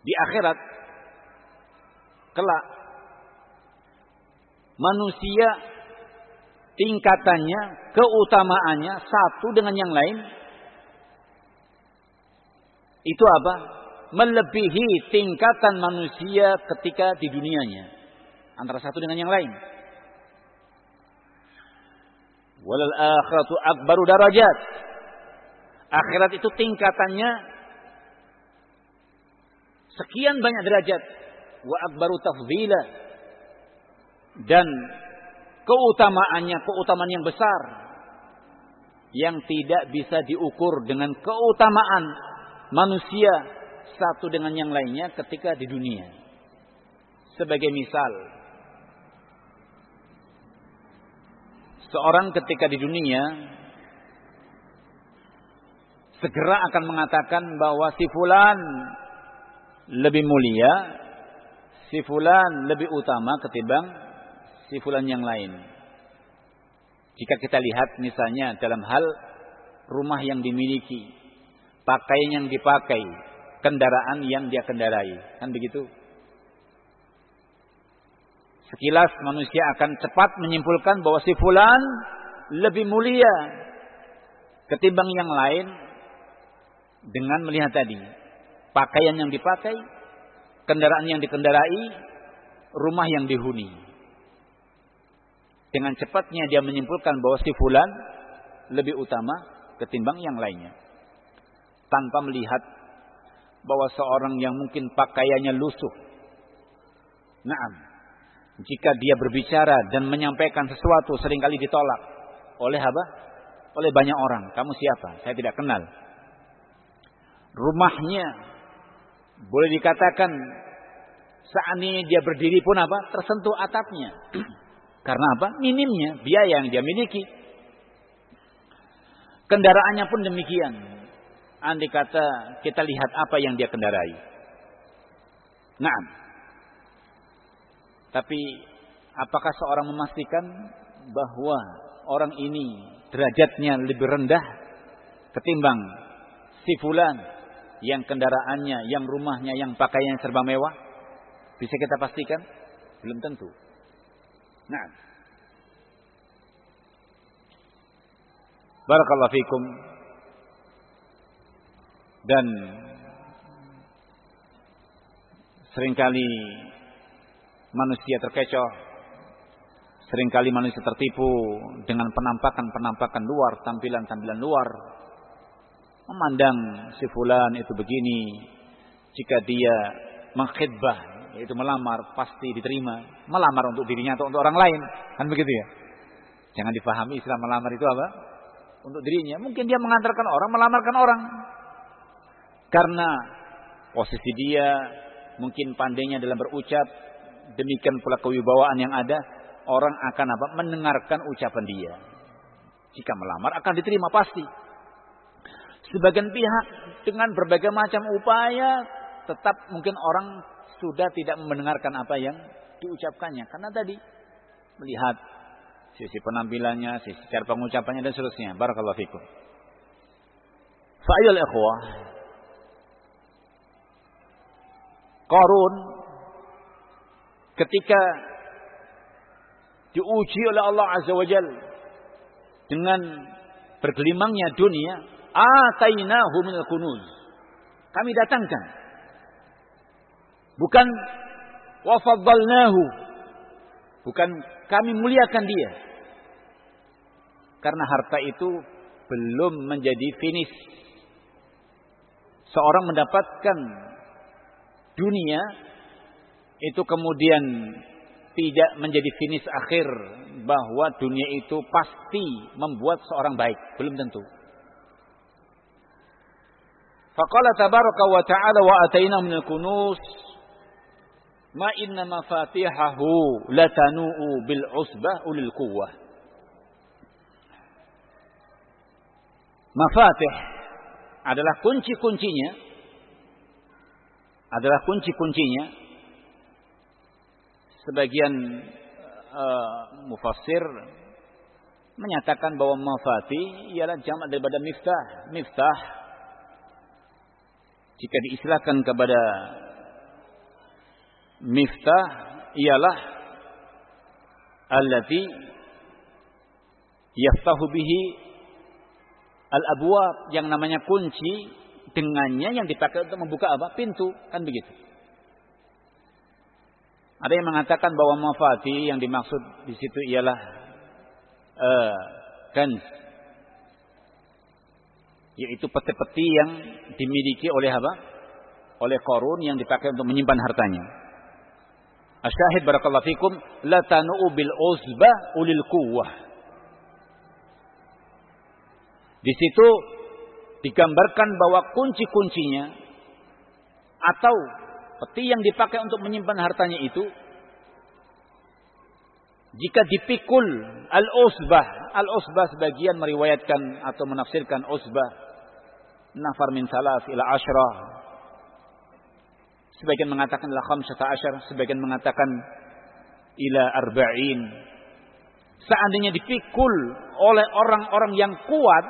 Di akhirat kelak manusia tingkatannya, keutamaannya satu dengan yang lain itu apa? Melebihi tingkatan manusia ketika di dunianya antara satu dengan yang lain. Walal akhiratu akbaru darajat. Akhirat itu tingkatannya sekian banyak derajat. Wa akbaru tafdila. Dan keutamaannya keutamaan yang besar yang tidak bisa diukur dengan keutamaan manusia satu dengan yang lainnya ketika di dunia. Sebagai misal, seorang ketika di dunia segera akan mengatakan bahwa si fulan lebih mulia, si fulan lebih utama ketimbang si fulan yang lain. Jika kita lihat misalnya dalam hal rumah yang dimiliki, pakaian yang dipakai, kendaraan yang dia kendarai, kan begitu? Sekilas manusia akan cepat menyimpulkan bahwa si fulan lebih mulia ketimbang yang lain dengan melihat tadi pakaian yang dipakai, kendaraan yang dikendarai, rumah yang dihuni. Dengan cepatnya dia menyimpulkan bahwa si fulan lebih utama ketimbang yang lainnya. Tanpa melihat bahwa seorang yang mungkin pakaiannya lusuh. Naam. Jika dia berbicara dan menyampaikan sesuatu sering kali ditolak oleh apa? Oleh banyak orang. Kamu siapa? Saya tidak kenal. Rumahnya boleh dikatakan saat ini dia berdiri pun apa? Tersentuh atapnya. Karena apa? Minimnya biaya yang dia miliki. Kendaraannya pun demikian. Andai kata kita lihat apa yang dia kendarai. Nah, tapi apakah seorang memastikan bahwa orang ini derajatnya lebih rendah ketimbang si fulan yang kendaraannya, yang rumahnya, yang pakaiannya serba mewah? Bisa kita pastikan? Belum tentu. Nah. Barakallahu fikum. Dan sering kali manusia terkecoh, sering kali manusia tertipu dengan penampakan-penampakan luar, tampilan-tampilan luar. Memandang si fulan itu begini, jika dia mengkhidbah, yaitu melamar, pasti diterima. Melamar untuk dirinya atau untuk orang lain, kan begitu ya? Jangan dipahami istilah melamar itu apa? Untuk dirinya. Mungkin dia mengantarkan orang, melamarkan orang. Karena posisi dia, mungkin pandainya dalam berucap, demikian pula kewibawaan yang ada, orang akan apa? Mendengarkan ucapan dia. Jika melamar akan diterima pasti. Sebagian pihak dengan berbagai macam upaya tetap mungkin orang sudah tidak mendengarkan apa yang diucapkannya karena tadi melihat sisi penampilannya, sisi cara pengucapannya dan seterusnya. Barakallahu fikum. Fa'ayul ikhwah Qarun ketika diuji oleh Allah Azza wa Jal dengan bergelimangnya dunia, atainahu minal kunuz. Kami datangkan. Bukan wafaddalnahu. Bukan kami muliakan dia. Karena harta itu belum menjadi finish. Seorang mendapatkan dunia itu kemudian tidak menjadi finish akhir bahwa dunia itu pasti membuat seorang baik, belum tentu. Faqala tabaraka wa ta'ala wa ataina min al-kunus ma inna mafatihahu latanu'u bil usbah ulil quwwah. Mafatih adalah kunci-kuncinya adalah kunci-kuncinya sebagian uh, mufassir menyatakan bahwa mafati ialah jamak daripada miftah. Miftah jika diistilahkan kepada miftah ialah allati yaftahu bihi al-abwab yang namanya kunci dengannya yang dipakai untuk membuka apa? Pintu, kan begitu. Ada yang mengatakan bahwa mafati yang dimaksud di situ ialah uh, kan yaitu peti-peti yang dimiliki oleh apa? Oleh korun yang dipakai untuk menyimpan hartanya. Asyahid barakallahu fikum la tanu'u bil uzba ulil quwwah. Di situ digambarkan bahwa kunci-kuncinya atau peti yang dipakai untuk menyimpan hartanya itu jika dipikul al-usbah, al-usbah sebagian meriwayatkan atau menafsirkan usbah nafar min salas ila asyrah. Sebagian mengatakan ila khamsata asyar, sebagian mengatakan ila arba'in. Seandainya dipikul oleh orang-orang yang kuat,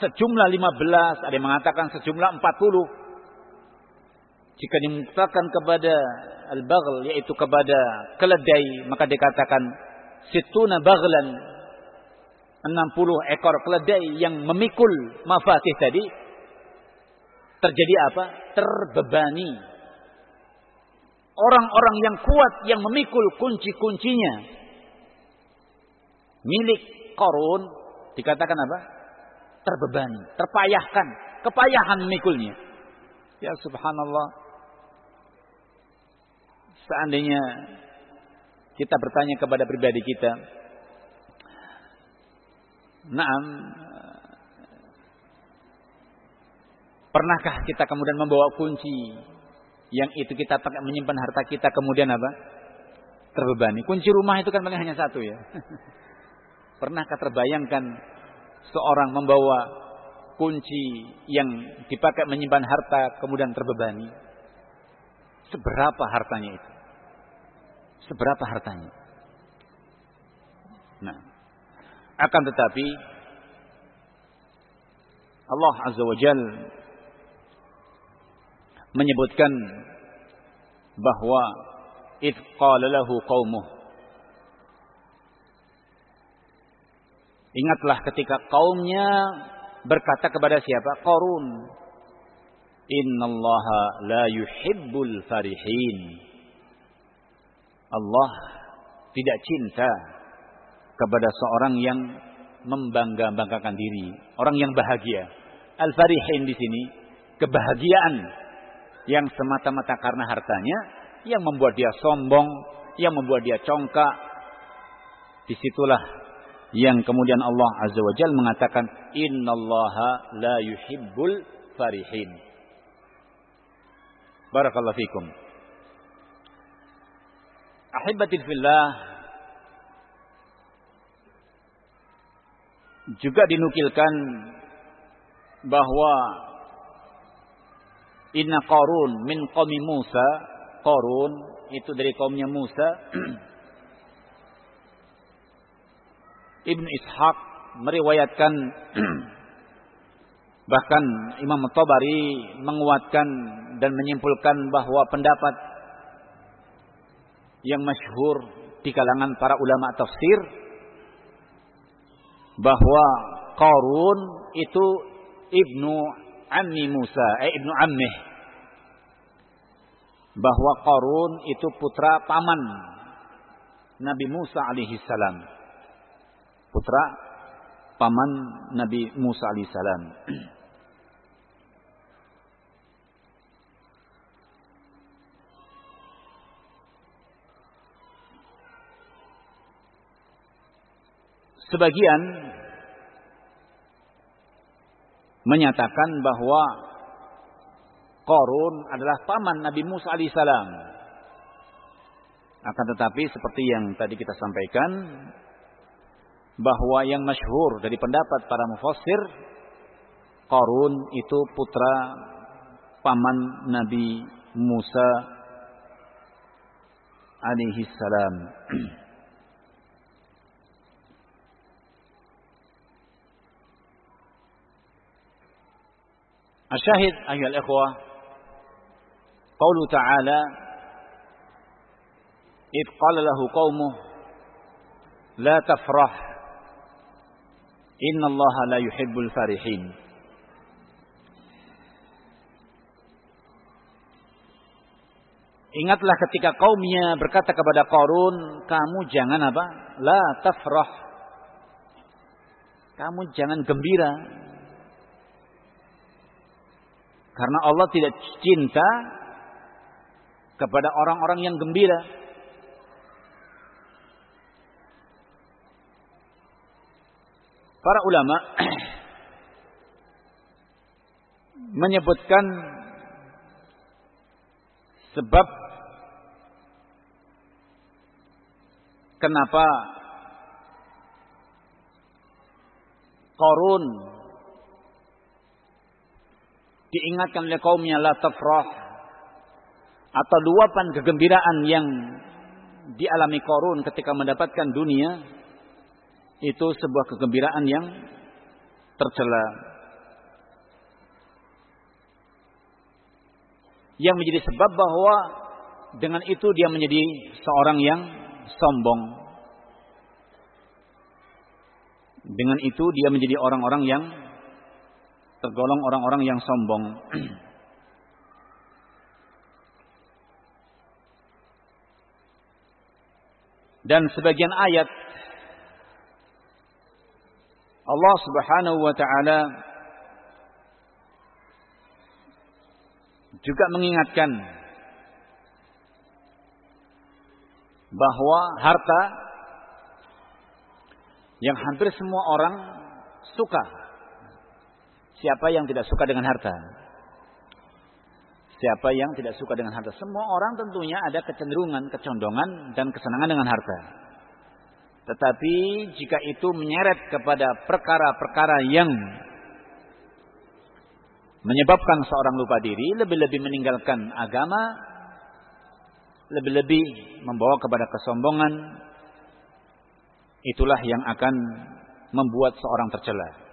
sejumlah 15, ada yang mengatakan sejumlah 40. Jika dimutakan kepada al-baghl yaitu kepada keledai maka dikatakan situna baghlan 60 ekor keledai yang memikul mafatih tadi terjadi apa? Terbebani. Orang-orang yang kuat yang memikul kunci-kuncinya milik korun dikatakan apa? Terbebani, terpayahkan, kepayahan memikulnya. Ya subhanallah. Seandainya kita bertanya kepada pribadi kita, Naam, pernahkah kita kemudian membawa kunci yang itu kita pakai menyimpan harta kita kemudian apa? Terbebani. Kunci rumah itu kan paling hanya satu ya. Pernahkah terbayangkan seorang membawa kunci yang dipakai menyimpan harta kemudian terbebani? Seberapa hartanya itu? Seberapa hartanya? Nah, akan tetapi Allah Azza wa Jal menyebutkan bahwa id qala qaumuh Ingatlah ketika kaumnya berkata kepada siapa? Qarun. Innallaha la yuhibbul farihin. Allah tidak cinta kepada seorang yang membangga-banggakan diri, orang yang bahagia. Al-farihin di sini kebahagiaan yang semata-mata karena hartanya yang membuat dia sombong, yang membuat dia congkak. Di situlah yang kemudian Allah Azza wa Jal mengatakan innallaha la yuhibbul farihin. Barakallahu fikum. Ahibatil fillah juga dinukilkan bahwa inna qarun min qaumi Musa. Qarun itu dari kaumnya Musa. Ibnu Ishaq meriwayatkan bahkan Imam Tabari menguatkan dan menyimpulkan bahwa pendapat yang masyhur di kalangan para ulama tafsir bahwa Qarun itu ibnu ammi Musa, eh ibnu ammih. Bahwa Qarun itu putra paman Nabi Musa alaihi salam putra paman Nabi Musa alaihissalam. Sebagian menyatakan bahwa Korun adalah paman Nabi Musa alaihissalam. Akan tetapi seperti yang tadi kita sampaikan, bahwa yang masyhur dari pendapat para mufassir Qarun itu putra paman Nabi Musa alaihi salam. Asyahid ayol ikhwah Qaulu ta'ala إذ قال له قومه لا تفرح Innallaha la yuhibbul farihin. Ingatlah ketika kaumnya berkata kepada Qarun, kamu jangan apa? La tafrah. Kamu jangan gembira. karena Allah tidak cinta kepada orang-orang yang gembira. Para ulama menyebutkan sebab kenapa Korun diingatkan oleh kaumnya la tafrah atau luapan kegembiraan yang dialami Korun ketika mendapatkan dunia itu sebuah kegembiraan yang tercela. Yang menjadi sebab bahwa dengan itu dia menjadi seorang yang sombong. Dengan itu dia menjadi orang-orang yang tergolong orang-orang yang sombong. Dan sebagian ayat Allah Subhanahu wa taala juga mengingatkan bahwa harta yang hampir semua orang suka. Siapa yang tidak suka dengan harta? Siapa yang tidak suka dengan harta? Semua orang tentunya ada kecenderungan, kecondongan dan kesenangan dengan harta. Tetapi jika itu menyeret kepada perkara-perkara yang menyebabkan seorang lupa diri, lebih-lebih meninggalkan agama, lebih-lebih membawa kepada kesombongan, itulah yang akan membuat seorang tercela.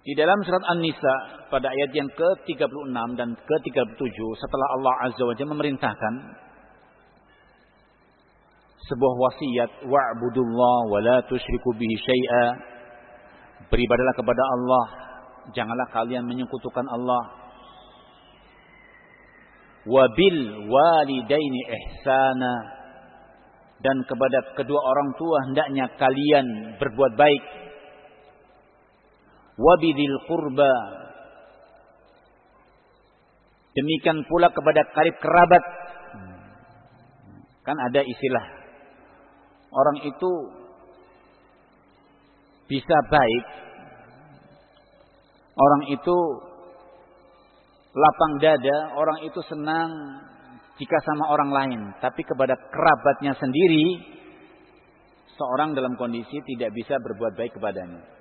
Di dalam surat An-Nisa pada ayat yang ke-36 dan ke-37 setelah Allah Azza wa Jalla memerintahkan sebuah wasiat wa'budullah wa la tusyriku bihi syai'a. Beribadalah kepada Allah. Janganlah kalian menyekutukan Allah. Wabil walidaini ihsana. Dan kepada kedua orang tua hendaknya kalian berbuat baik wabidil qurba. Demikian pula kepada karib kerabat. Kan ada istilah. Orang itu bisa baik. Orang itu lapang dada, orang itu senang jika sama orang lain, tapi kepada kerabatnya sendiri seorang dalam kondisi tidak bisa berbuat baik kepadanya.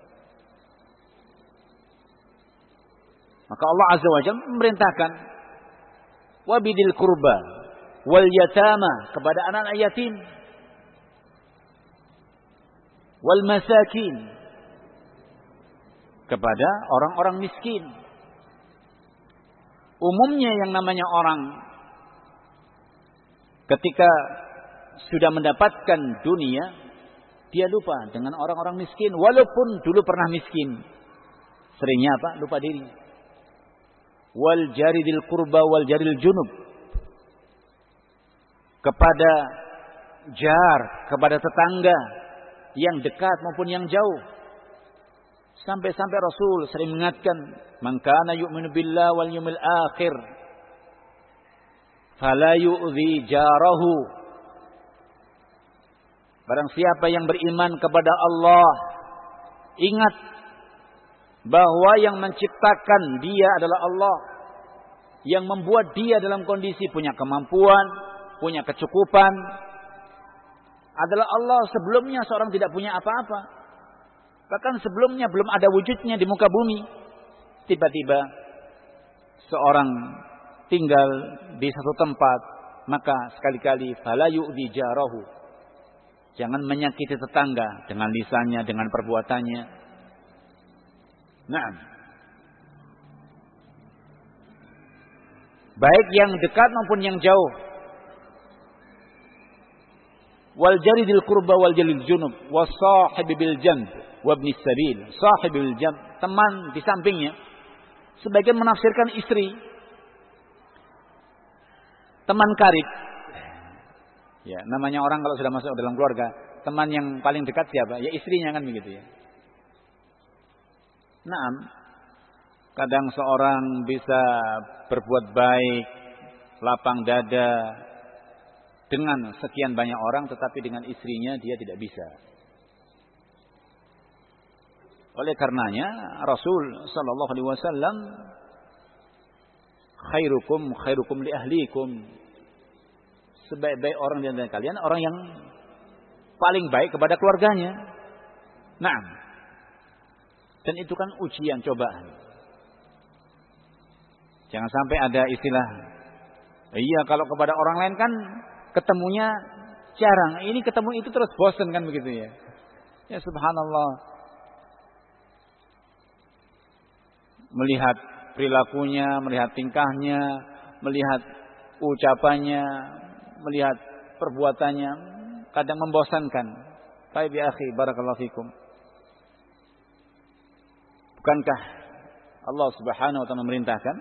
Maka Allah Azza wa Jalla memerintahkan wabidil kurba wal yatama kepada anak-anak yatim wal masakin kepada orang-orang miskin Umumnya yang namanya orang ketika sudah mendapatkan dunia, dia lupa dengan orang-orang miskin walaupun dulu pernah miskin. Seringnya apa? Lupa diri. Wal jaridil kurba wal jaril junub. Kepada jar, kepada tetangga yang dekat maupun yang jauh. Sampai-sampai Rasul sering mengingatkan, "Man kana yu'minu billah wal yawmil akhir fala yu'dhi jarahu." Barang siapa yang beriman kepada Allah, ingat bahwa yang menciptakan dia adalah Allah. Yang membuat dia dalam kondisi punya kemampuan, punya kecukupan adalah Allah. Sebelumnya seorang tidak punya apa-apa. Bahkan sebelumnya belum ada wujudnya di muka bumi. Tiba-tiba seorang tinggal di satu tempat, maka sekali-kali fala yu'di jarahu. Jangan menyakiti tetangga dengan lisannya, dengan perbuatannya. Nah, baik yang dekat maupun yang jauh. Wal jaridil kurba wal jalil junub wasahibi bil janb wabni sabil, sahibil jam, teman di sampingnya. Sebagian menafsirkan istri. Teman karib. Ya, namanya orang kalau sudah masuk dalam keluarga, teman yang paling dekat siapa? Ya istrinya kan begitu ya. Naam. Kadang seorang bisa berbuat baik, lapang dada dengan sekian banyak orang tetapi dengan istrinya dia tidak bisa. Oleh karenanya Rasul sallallahu alaihi wasallam khairukum khairukum li ahlikum. Sebaik-baik orang di antara kalian orang yang paling baik kepada keluarganya. Nah, dan itu kan ujian cobaan. Jangan sampai ada istilah Iya kalau kepada orang lain kan ketemunya jarang. Ini ketemu itu terus bosan kan begitu ya. Ya subhanallah. melihat perilakunya, melihat tingkahnya, melihat ucapannya, melihat perbuatannya, kadang membosankan. Baik ya akhi, barakallahu fikum. Bukankah Allah Subhanahu wa taala memerintahkan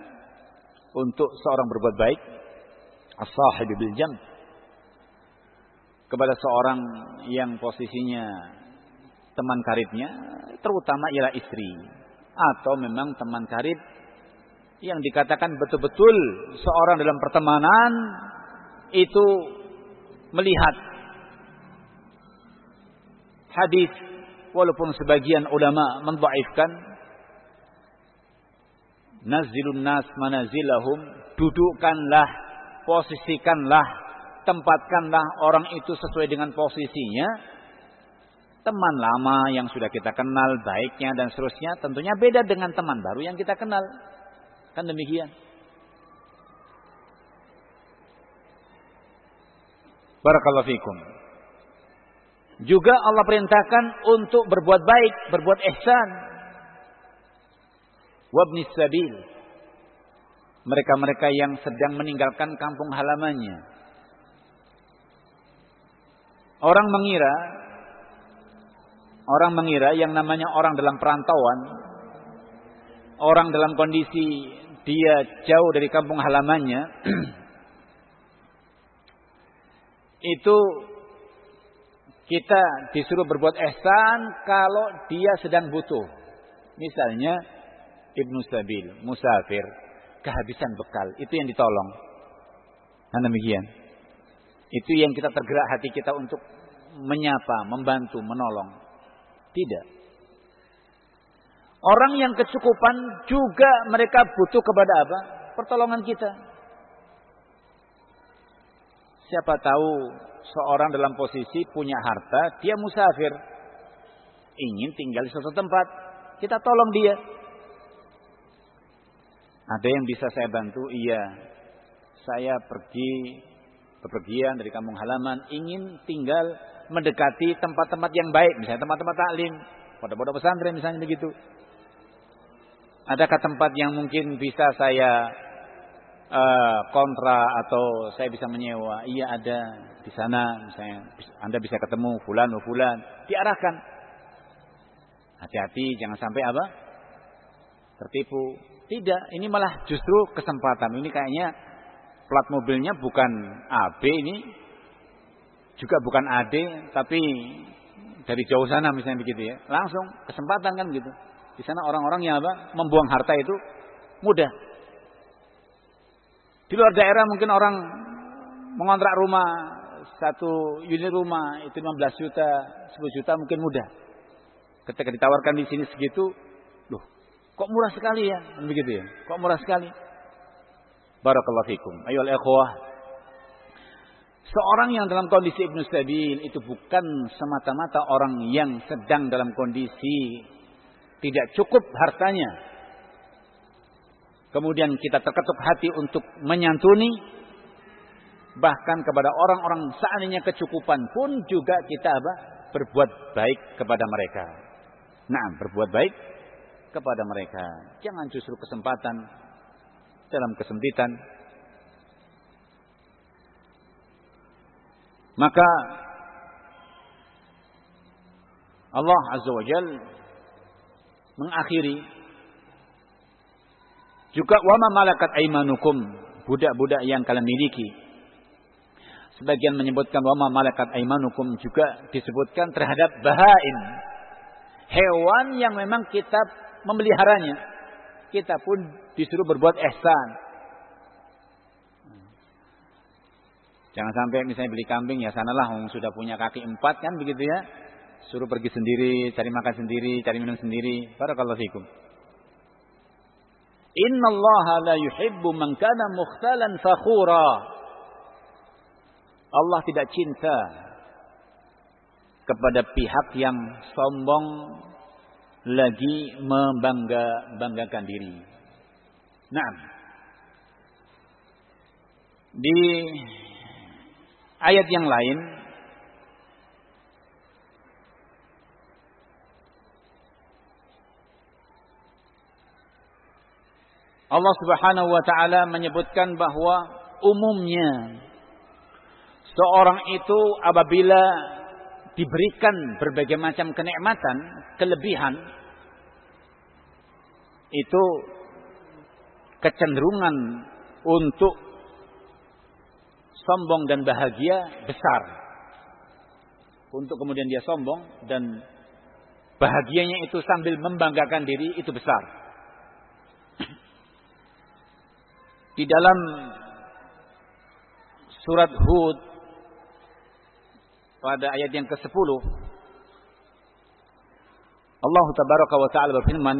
untuk seorang berbuat baik? As-sahibi bil jam kepada seorang yang posisinya teman karibnya terutama ialah istri. Atau memang teman karib yang dikatakan betul-betul seorang dalam pertemanan itu melihat hadis walaupun sebagian ulama mendhaifkan nazilun nas manazilahum dudukkanlah posisikanlah tempatkanlah orang itu sesuai dengan posisinya. Teman lama yang sudah kita kenal baiknya dan seterusnya tentunya beda dengan teman baru yang kita kenal. Kan demikian. Barakallahu fikum. Juga Allah perintahkan untuk berbuat baik, berbuat ihsan. Wabni sabil. Mereka-mereka yang sedang meninggalkan kampung halamannya. Orang mengira orang mengira yang namanya orang dalam perantauan, orang dalam kondisi dia jauh dari kampung halamannya, itu kita disuruh berbuat ihsan kalau dia sedang butuh. Misalnya Ibnu Sabil, musafir, kehabisan bekal, itu yang ditolong. Nah demikian. Itu yang kita tergerak hati kita untuk menyapa, membantu, menolong. Tidak. Orang yang kecukupan juga mereka butuh kepada apa? Pertolongan kita. Siapa tahu seorang dalam posisi punya harta, dia musafir. Ingin tinggal di suatu tempat. Kita tolong dia. Ada yang bisa saya bantu? Iya. Saya pergi bepergian dari kampung halaman, ingin tinggal mendekati tempat-tempat yang baik, misalnya tempat-tempat taklim, pada-pada pesantren misalnya begitu. Adakah tempat yang mungkin bisa saya uh, kontra atau saya bisa menyewa? Iya ada di sana, misalnya Anda bisa ketemu fulan atau fulan, diarahkan. Hati-hati jangan sampai apa? Tertipu. Tidak, ini malah justru kesempatan. Ini kayaknya plat mobilnya bukan AB ini juga bukan AD tapi dari jauh sana misalnya begitu ya. Langsung kesempatan kan gitu. Di sana orang-orang yang apa? Membuang harta itu mudah. Di luar daerah mungkin orang mengontrak rumah satu unit rumah itu 15 juta, 10 juta mungkin mudah. Ketika ditawarkan di sini segitu, kok murah sekali ya? Begitu ya. Kok murah sekali? Barakallahu fikum. Ayo ikhwah. Seorang yang dalam kondisi Ibnu Sabil itu bukan semata-mata orang yang sedang dalam kondisi tidak cukup hartanya. Kemudian kita terketuk hati untuk menyantuni bahkan kepada orang-orang seandainya kecukupan pun juga kita apa? berbuat baik kepada mereka. Nah, berbuat baik kepada mereka. Jangan justru kesempatan dalam kesempitan. Maka Allah Azza wa Jal mengakhiri juga wama malakat aimanukum budak-budak yang kalian miliki. Sebagian menyebutkan wama malakat aimanukum juga disebutkan terhadap bahain. Hewan yang memang kita memeliharanya. Kita pun disuruh berbuat ihsan. Jangan sampai misalnya beli kambing ya sanalah sudah punya kaki empat kan begitu ya. Suruh pergi sendiri, cari makan sendiri, cari minum sendiri. Barakallahu fikum. Allah la yuhibbu man kana mukhtalan fakhura. Allah tidak cinta kepada pihak yang sombong lagi membangga-banggakan diri. Nah, di ayat yang lain Allah Subhanahu wa taala menyebutkan bahwa umumnya seorang itu apabila diberikan berbagai macam kenikmatan, kelebihan itu kecenderungan untuk sombong dan bahagia besar. Untuk kemudian dia sombong dan bahagianya itu sambil membanggakan diri itu besar. Di dalam surat Hud pada ayat yang ke-10 Allah tabaraka wa taala berfirman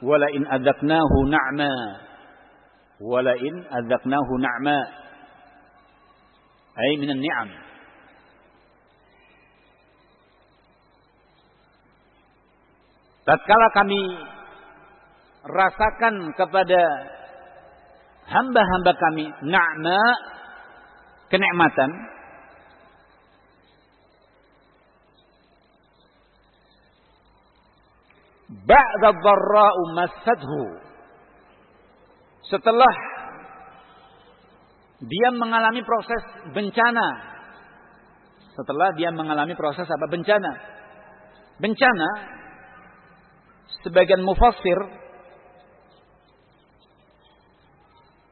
wala in adzaqnahu na'ma walain adzaqnahu na'ma Ay minan ni'am. Tatkala kami rasakan kepada hamba-hamba kami na'ma kenikmatan ba'da dharra'u massadhu. Setelah dia mengalami proses bencana. Setelah dia mengalami proses apa? Bencana. Bencana sebagian mufassir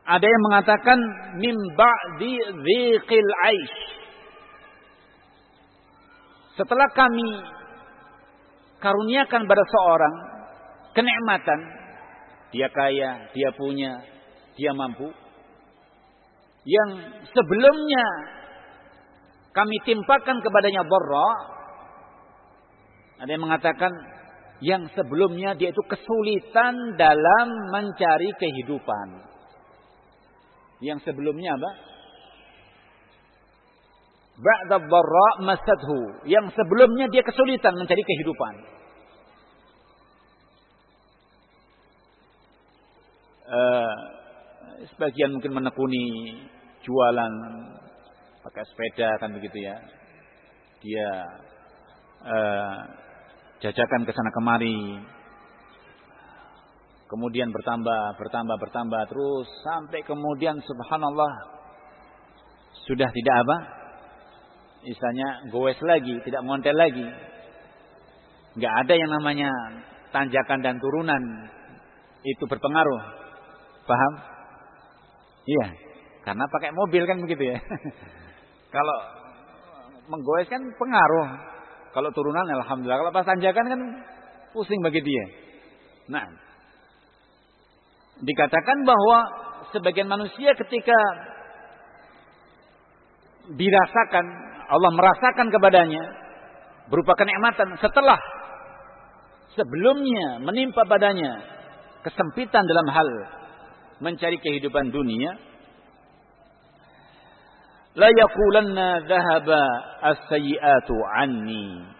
ada yang mengatakan mim ba'di dhiqil aish. Setelah kami karuniakan pada seorang kenikmatan dia kaya, dia punya, dia mampu yang sebelumnya kami timpakan kepadanya dharra ada yang mengatakan yang sebelumnya dia itu kesulitan dalam mencari kehidupan. Yang sebelumnya apa? Ba'da dharra masadhu. Yang sebelumnya dia kesulitan mencari kehidupan. Uh, sebagian mungkin menekuni jualan pakai sepeda kan begitu ya. Dia uh, jajakan ke sana kemari. Kemudian bertambah, bertambah, bertambah terus sampai kemudian subhanallah sudah tidak apa? Istilahnya goes lagi, tidak montel lagi. Enggak ada yang namanya tanjakan dan turunan itu berpengaruh. Paham? Iya, karena pakai mobil kan begitu ya. Kalau menggoes kan pengaruh. Kalau turunan alhamdulillah. Kalau pas tanjakan kan pusing bagi dia. Nah, dikatakan bahwa sebagian manusia ketika dirasakan Allah merasakan kepadanya berupa kenikmatan setelah sebelumnya menimpa padanya kesempitan dalam hal mencari kehidupan dunia la yaqulanna dhahaba as-sayyi'atu anni.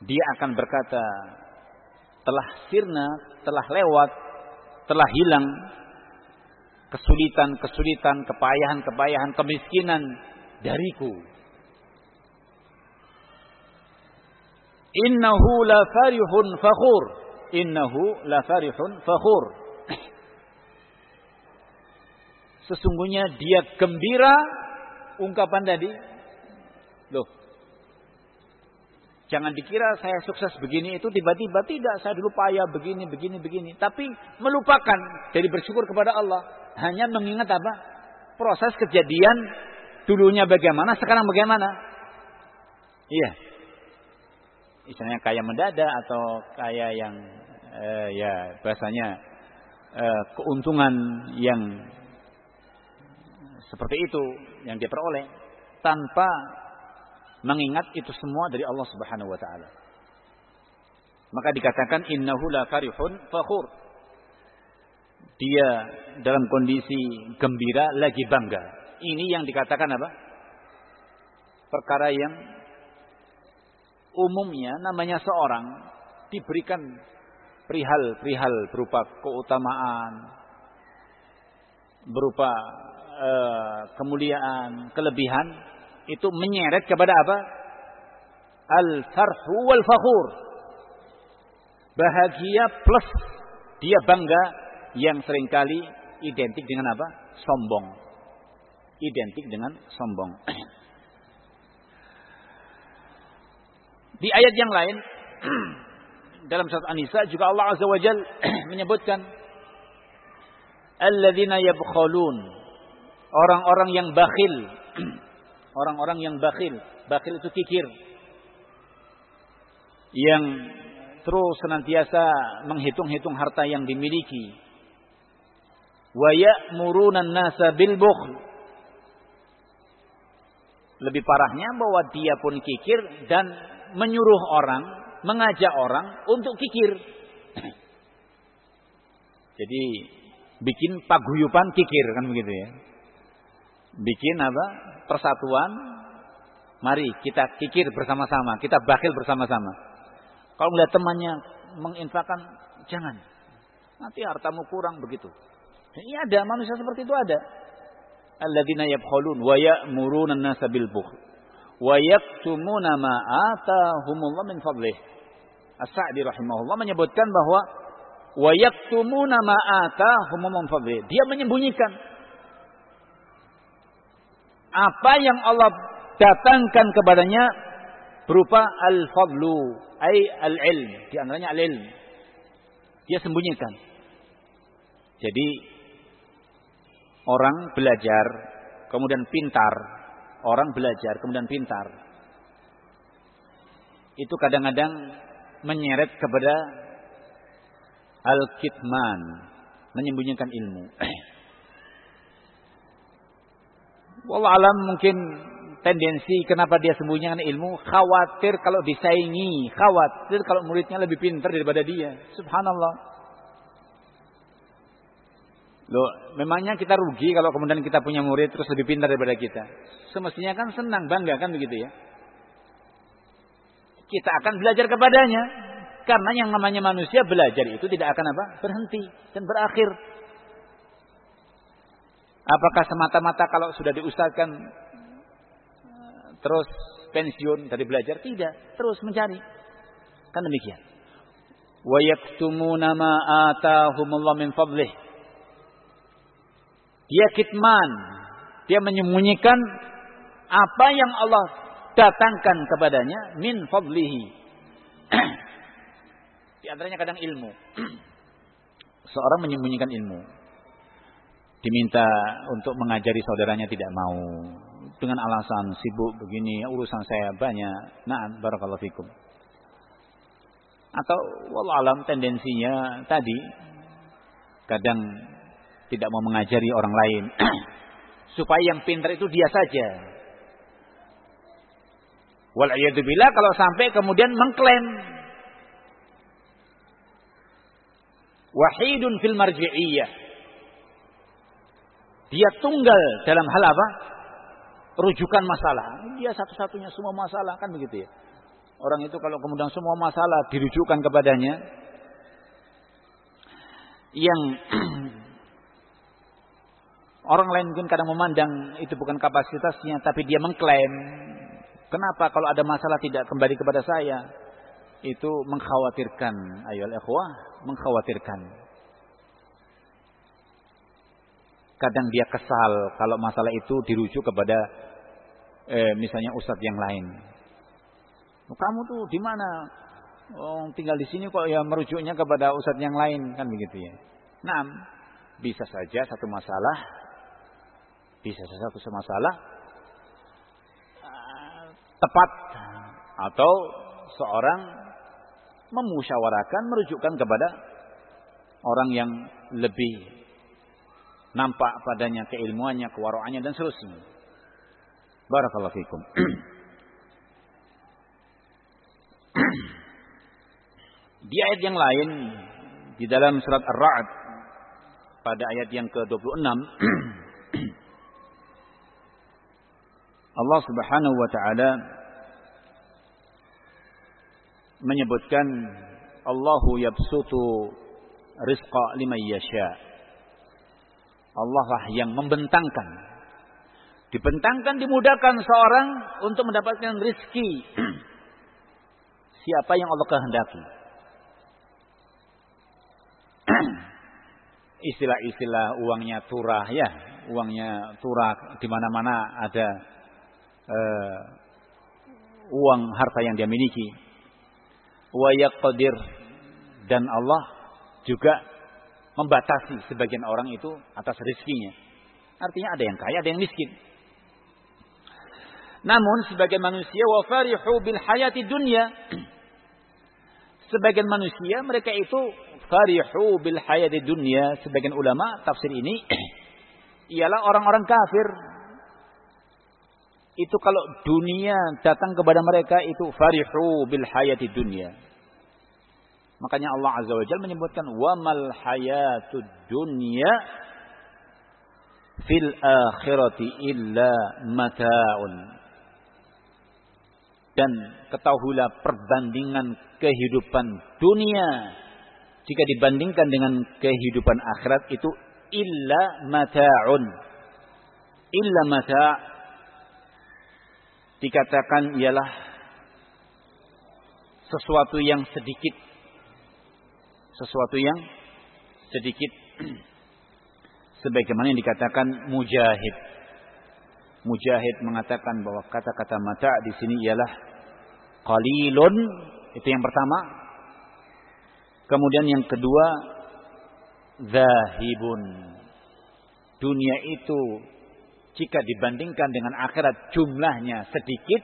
Dia akan berkata, telah sirna, telah lewat, telah hilang kesulitan-kesulitan, kepayahan-kepayahan, kemiskinan dariku. Innahu la farihun fakhur. Innahu la farihun fakhur. Sesungguhnya dia gembira ungkapan tadi. Loh. Jangan dikira saya sukses begini itu tiba-tiba tidak. Saya dulu payah begini, begini, begini. Tapi melupakan dari bersyukur kepada Allah. Hanya mengingat apa? Proses kejadian dulunya bagaimana, sekarang bagaimana. Iya. Misalnya kaya mendadak atau kaya yang eh, ya bahasanya eh, keuntungan yang seperti itu yang dia peroleh tanpa mengingat itu semua dari Allah Subhanahu wa taala. Maka dikatakan innahu la farihun fakhur. Dia dalam kondisi gembira lagi bangga. Ini yang dikatakan apa? Perkara yang umumnya namanya seorang diberikan perihal-perihal berupa keutamaan, berupa uh, kemuliaan, kelebihan itu menyeret kepada apa? Al-farhu wal fakhur. Bahagia plus dia bangga yang sering kali identik dengan apa? Sombong. Identik dengan sombong. Di ayat yang lain dalam surat An-Nisa juga Allah Azza wa Jalla menyebutkan alladzina yabkhalun Orang-orang yang bakhil. Orang-orang yang bakhil. Bakhil itu kikir. Yang terus senantiasa menghitung-hitung harta yang dimiliki. Wa ya'murunan nasa bil. Lebih parahnya bahwa dia pun kikir dan menyuruh orang, mengajak orang untuk kikir. Jadi bikin paguyupan kikir kan begitu ya. bikin apa? Persatuan. Mari kita kikir bersama-sama, kita bakil bersama-sama. Kalau melihat temannya menginfakkan, jangan. Nanti hartamu kurang begitu. Ini ada manusia seperti itu ada. Alladzina yabkhulun wa ya'muruna an-nasa bil bukhl wa yaktumuna ma atahumullah min fadlih. As-Sa'di rahimahullah menyebutkan bahwa wa yaktumuna ma atahumullah min fadlih. Dia menyembunyikan apa yang Allah datangkan kepadanya berupa al-fadlu, ay al-ilm, di antaranya al-ilm. Dia sembunyikan. Jadi orang belajar kemudian pintar, orang belajar kemudian pintar. Itu kadang-kadang menyeret kepada al-kitman, menyembunyikan ilmu. Wallah alam mungkin tendensi kenapa dia sembunyikan ilmu khawatir kalau disaingi, khawatir kalau muridnya lebih pintar daripada dia. Subhanallah. Loh, memangnya kita rugi kalau kemudian kita punya murid terus lebih pintar daripada kita. Semestinya kan senang, bangga kan begitu ya. Kita akan belajar kepadanya. Karena yang namanya manusia belajar itu tidak akan apa? Berhenti dan berakhir. Apakah semata-mata kalau sudah diustadkan terus pensiun dari belajar? Tidak, terus mencari. Kan demikian. Wa yaktumuna ma atahumullah min fadlih. Dia kitman, dia menyembunyikan apa yang Allah datangkan kepadanya min fadlihi. Di antaranya kadang ilmu. Seorang menyembunyikan ilmu. Diminta untuk mengajari saudaranya tidak mau. Dengan alasan sibuk begini urusan saya banyak. Nah barakallahu fikum. Atau wallah alam tendensinya tadi kadang tidak mau mengajari orang lain supaya yang pintar itu dia saja wal kalau sampai kemudian mengklaim wahidun fil marji'iyah dia tunggal dalam hal apa? Rujukan masalah. Dia satu-satunya semua masalah kan begitu ya. Orang itu kalau kemudian semua masalah dirujukan kepadanya yang orang lain mungkin kadang memandang itu bukan kapasitasnya tapi dia mengklaim kenapa kalau ada masalah tidak kembali kepada saya itu mengkhawatirkan ayo ikhwah mengkhawatirkan Kadang dia kesal kalau masalah itu dirujuk kepada eh, misalnya ustadz yang lain. Kamu tuh di mana? Oh, tinggal di sini kok ya merujuknya kepada ustadz yang lain kan begitu ya. Nah, bisa saja satu masalah, bisa saja satu masalah tepat atau seorang memusyawarahkan merujukkan kepada orang yang lebih nampak padanya keilmuannya, kewaroannya dan seterusnya. Barakallahu fikum. di ayat yang lain di dalam surat Ar-Ra'd pada ayat yang ke-26 Allah Subhanahu wa taala menyebutkan Allahu yabsutu rizqa liman yasha' Allah lah yang membentangkan. Dibentangkan, dimudahkan seorang untuk mendapatkan rizki. Siapa yang Allah kehendaki. Istilah-istilah uangnya turah ya. Uangnya turah di mana-mana ada uh, uang harta yang dia miliki. Wa yaqdir dan Allah juga membatasi sebagian orang itu atas rizkinya. Artinya ada yang kaya, ada yang miskin. Namun sebagian manusia wafarihu bil hayati dunya. Sebagian manusia mereka itu farihu bil hayati dunya. Sebagian ulama tafsir ini ialah orang-orang kafir. Itu kalau dunia datang kepada mereka itu farihu bil hayati dunya Makanya Allah Azza wa Jalla menyebutkan wamal hayatud dunya fil akhirati illa mata'un. Dan ketahuilah perbandingan kehidupan dunia jika dibandingkan dengan kehidupan akhirat itu illa mata'un. Illa mata' dikatakan ialah sesuatu yang sedikit. Sesuatu yang sedikit sebagaimana yang dikatakan mujahid. Mujahid mengatakan bahwa kata-kata mata di sini ialah qalilun itu yang pertama. Kemudian yang kedua zahibun. Dunia itu jika dibandingkan dengan akhirat jumlahnya sedikit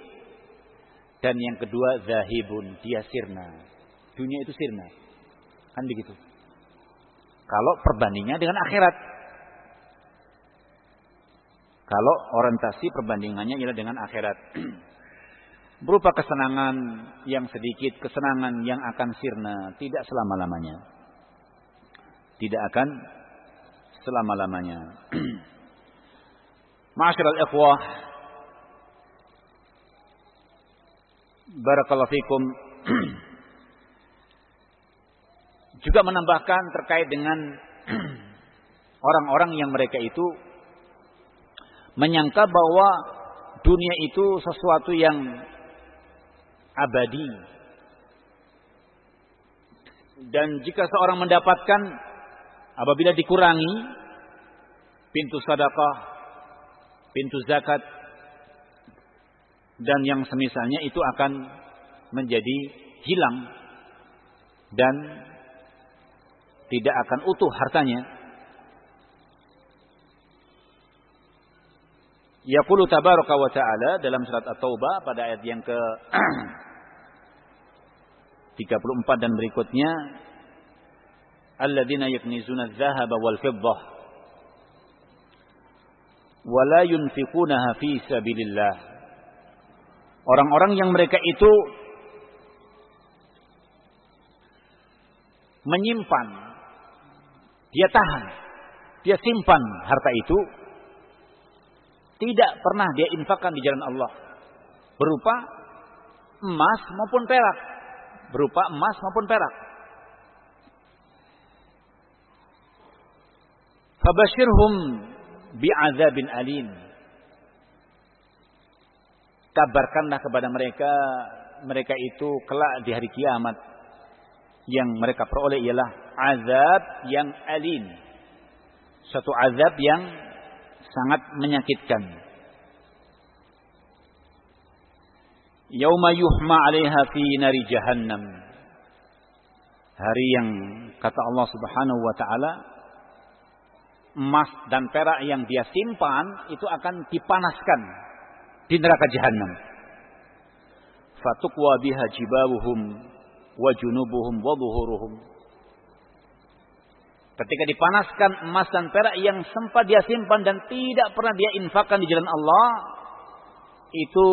dan yang kedua zahibun, dia sirna. Dunia itu sirna. Kan begitu. Kalau perbandingannya dengan akhirat. Kalau orientasi perbandingannya ialah dengan akhirat. Berupa kesenangan yang sedikit, kesenangan yang akan sirna, tidak selama-lamanya. Tidak akan selama-lamanya. Ma'asyiral ikhwah, barakallahu fikum. Juga menambahkan terkait dengan orang-orang yang mereka itu menyangka bahwa dunia itu sesuatu yang abadi. Dan jika seorang mendapatkan apabila dikurangi pintu sedekah, pintu zakat dan yang semisalnya itu akan menjadi hilang dan tidak akan utuh hartanya. Yaqulu tabaraka wa ta'ala dalam surat At-Taubah pada ayat yang ke 34 dan berikutnya alladzina yaknizuna adh-dhahaba wal fiddah wa la yunfiqunaha fi sabilillah orang-orang yang mereka itu menyimpan dia tahan dia simpan harta itu tidak pernah dia infakkan di jalan Allah. Berupa emas maupun perak. Berupa emas maupun perak. Fabashirhum bi'adzabin alim. Kabarkanlah kepada mereka mereka itu kelak di hari kiamat yang mereka peroleh ialah azab yang alim. Suatu azab yang sangat menyakitkan. Yauma yuhma 'alaiha fi nari jahannam. Hari yang kata Allah Subhanahu wa taala emas dan perak yang dia simpan itu akan dipanaskan di neraka jahanam. Fatukwa biha jibabuhum wa junubuhum wa zuhuruhum. Ketika dipanaskan emas dan perak yang sempat dia simpan dan tidak pernah dia infakkan di jalan Allah, itu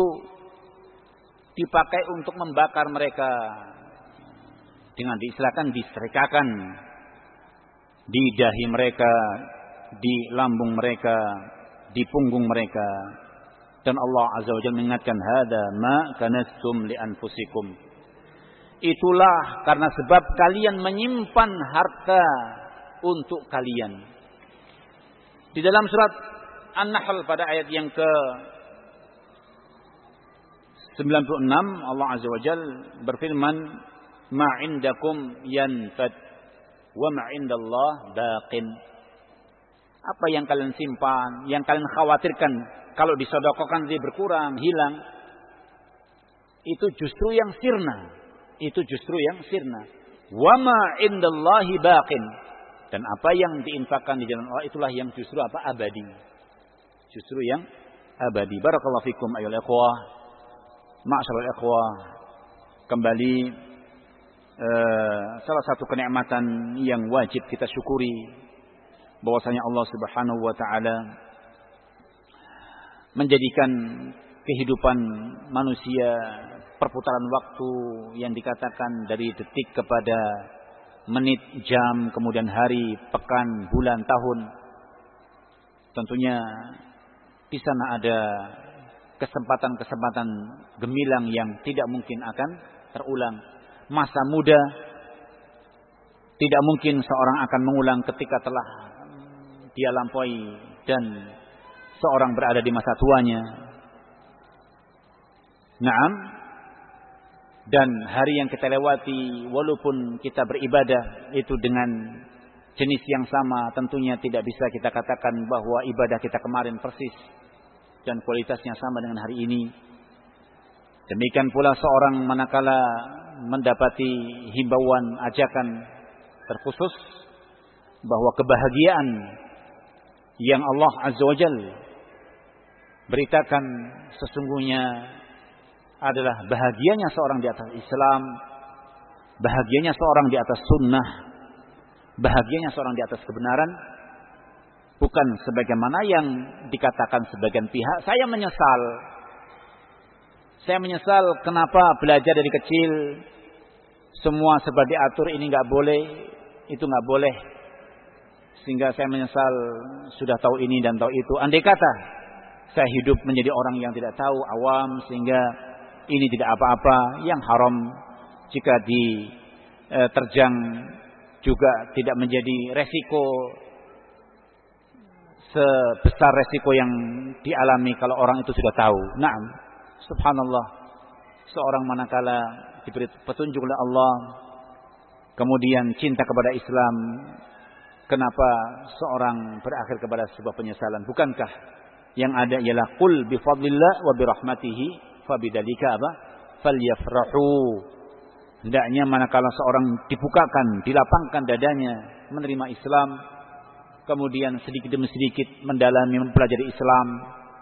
dipakai untuk membakar mereka dengan diistilahkan diserikakan di dahi mereka, di lambung mereka, di punggung mereka. Dan Allah Azza wa Jalla mengingatkan hada ma kanastum li anfusikum. Itulah karena sebab kalian menyimpan harta untuk kalian. Di dalam surat An-Nahl pada ayat yang ke 96 Allah Azza wa Jal berfirman ma indakum yanfad wa ma indallah baqin apa yang kalian simpan yang kalian khawatirkan kalau disodokokan dia berkurang hilang itu justru yang sirna itu justru yang sirna wa ma indallahi baqin dan apa yang diinfakkan di jalan Allah itulah yang justru apa? Abadi. Justru yang abadi. Barakallahu fikum ayol ikhwah. Ma'asyiral ikhwah. Kembali uh, salah satu kenikmatan yang wajib kita syukuri bahwasanya Allah Subhanahu wa taala menjadikan kehidupan manusia perputaran waktu yang dikatakan dari detik kepada menit, jam, kemudian hari, pekan, bulan, tahun. tentunya di sana ada kesempatan-kesempatan gemilang yang tidak mungkin akan terulang. Masa muda tidak mungkin seorang akan mengulang ketika telah dia lampaui dan seorang berada di masa tuanya. Naam. Dan hari yang kita lewati walaupun kita beribadah itu dengan jenis yang sama tentunya tidak bisa kita katakan bahwa ibadah kita kemarin persis dan kualitasnya sama dengan hari ini. Demikian pula seorang manakala mendapati himbauan ajakan terkhusus bahwa kebahagiaan yang Allah Azza wa Jal beritakan sesungguhnya adalah bahagianya seorang di atas Islam, bahagianya seorang di atas sunnah, bahagianya seorang di atas kebenaran, bukan sebagaimana yang dikatakan sebagian pihak. Saya menyesal. Saya menyesal kenapa belajar dari kecil semua sebab diatur ini nggak boleh, itu nggak boleh. Sehingga saya menyesal sudah tahu ini dan tahu itu. Andai kata saya hidup menjadi orang yang tidak tahu, awam sehingga ini tidak apa-apa, yang haram jika diterjang e, juga tidak menjadi resiko sebesar resiko yang dialami kalau orang itu sudah tahu. Naam, subhanallah. Seorang manakala diberi petunjuk oleh Allah, kemudian cinta kepada Islam, kenapa seorang berakhir kepada sebuah penyesalan? Bukankah yang ada ialah qul bi fadlillah wa bi rahmatihi fabidalika apa? Falyafrahu. Hendaknya manakala seorang dibukakan, dilapangkan dadanya menerima Islam, kemudian sedikit demi sedikit mendalami mempelajari Islam,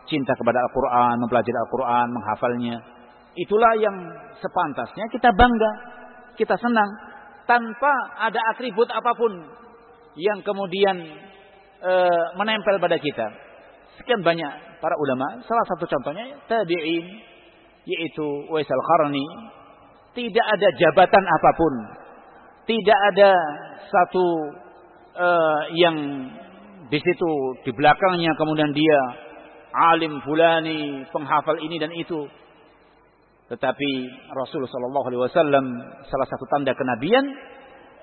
cinta kepada Al-Qur'an, mempelajari Al-Qur'an, menghafalnya. Itulah yang sepantasnya kita bangga, kita senang tanpa ada atribut apa pun yang kemudian e, menempel pada kita. Sekian banyak para ulama, salah satu contohnya tabi'in yaitu Uwais al-Qarni, tidak ada jabatan apa pun, tidak ada satu uh, yang di situ di belakangnya kemudian dia alim fulani, penghafal ini dan itu. Tetapi Rasulullah Wasallam salah satu tanda kenabian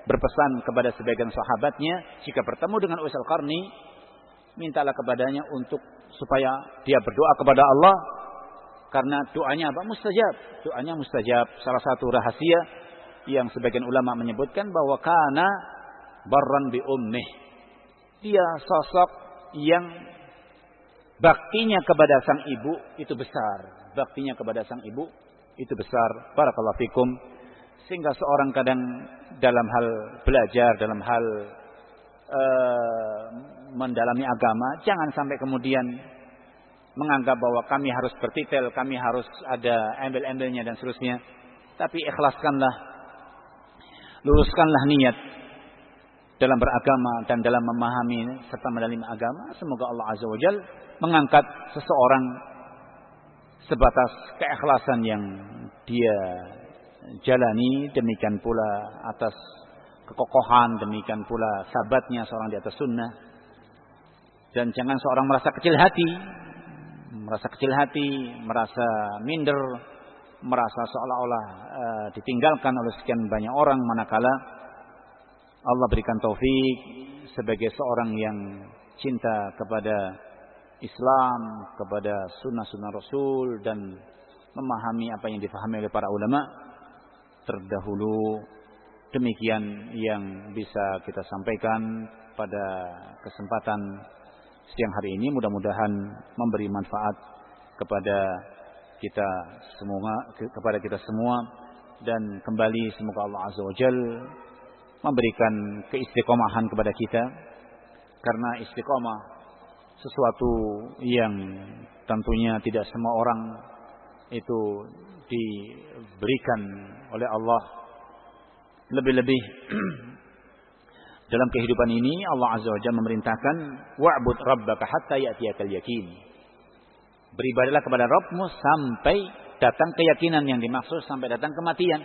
berpesan kepada sebagian sahabatnya jika bertemu dengan Uwais al-Qarni mintalah kepadanya untuk supaya dia berdoa kepada Allah karena doanya apa mustajab doanya mustajab salah satu rahasia yang sebagian ulama menyebutkan bahwa karena barran bi ummih. Dia sosok yang baktinya kepada sang ibu itu besar. Baktinya kepada sang ibu itu besar. Barakallahu fikum. Sehingga seorang kadang dalam hal belajar, dalam hal uh, mendalami agama, jangan sampai kemudian menganggap bahwa kami harus bertitel, kami harus ada embel-embelnya dan seterusnya. Tapi ikhlaskanlah, luruskanlah niat dalam beragama dan dalam memahami serta mendalam agama. Semoga Allah Azza wa Jal mengangkat seseorang sebatas keikhlasan yang dia jalani. Demikian pula atas kekokohan. Demikian pula sabatnya seorang di atas sunnah. Dan jangan seorang merasa kecil hati. Merasa kecil hati. Merasa minder. Merasa seolah-olah uh, ditinggalkan oleh sekian banyak orang. Manakala Allah berikan taufik sebagai seorang yang cinta kepada Islam, kepada sunnah-sunnah Rasul dan memahami apa yang difahami oleh para ulama terdahulu. Demikian yang bisa kita sampaikan pada kesempatan siang hari ini. Mudah-mudahan memberi manfaat kepada kita semua, kepada kita semua dan kembali semoga Allah Azza wa Jalla memberikan keistiqomahan kepada kita karena istiqomah sesuatu yang tentunya tidak semua orang itu diberikan oleh Allah lebih-lebih dalam kehidupan ini Allah Azza wa Jalla memerintahkan wa'bud rabbaka hatta ya'tiyakal yakin beribadalah kepada Rabbmu sampai datang keyakinan yang dimaksud sampai datang kematian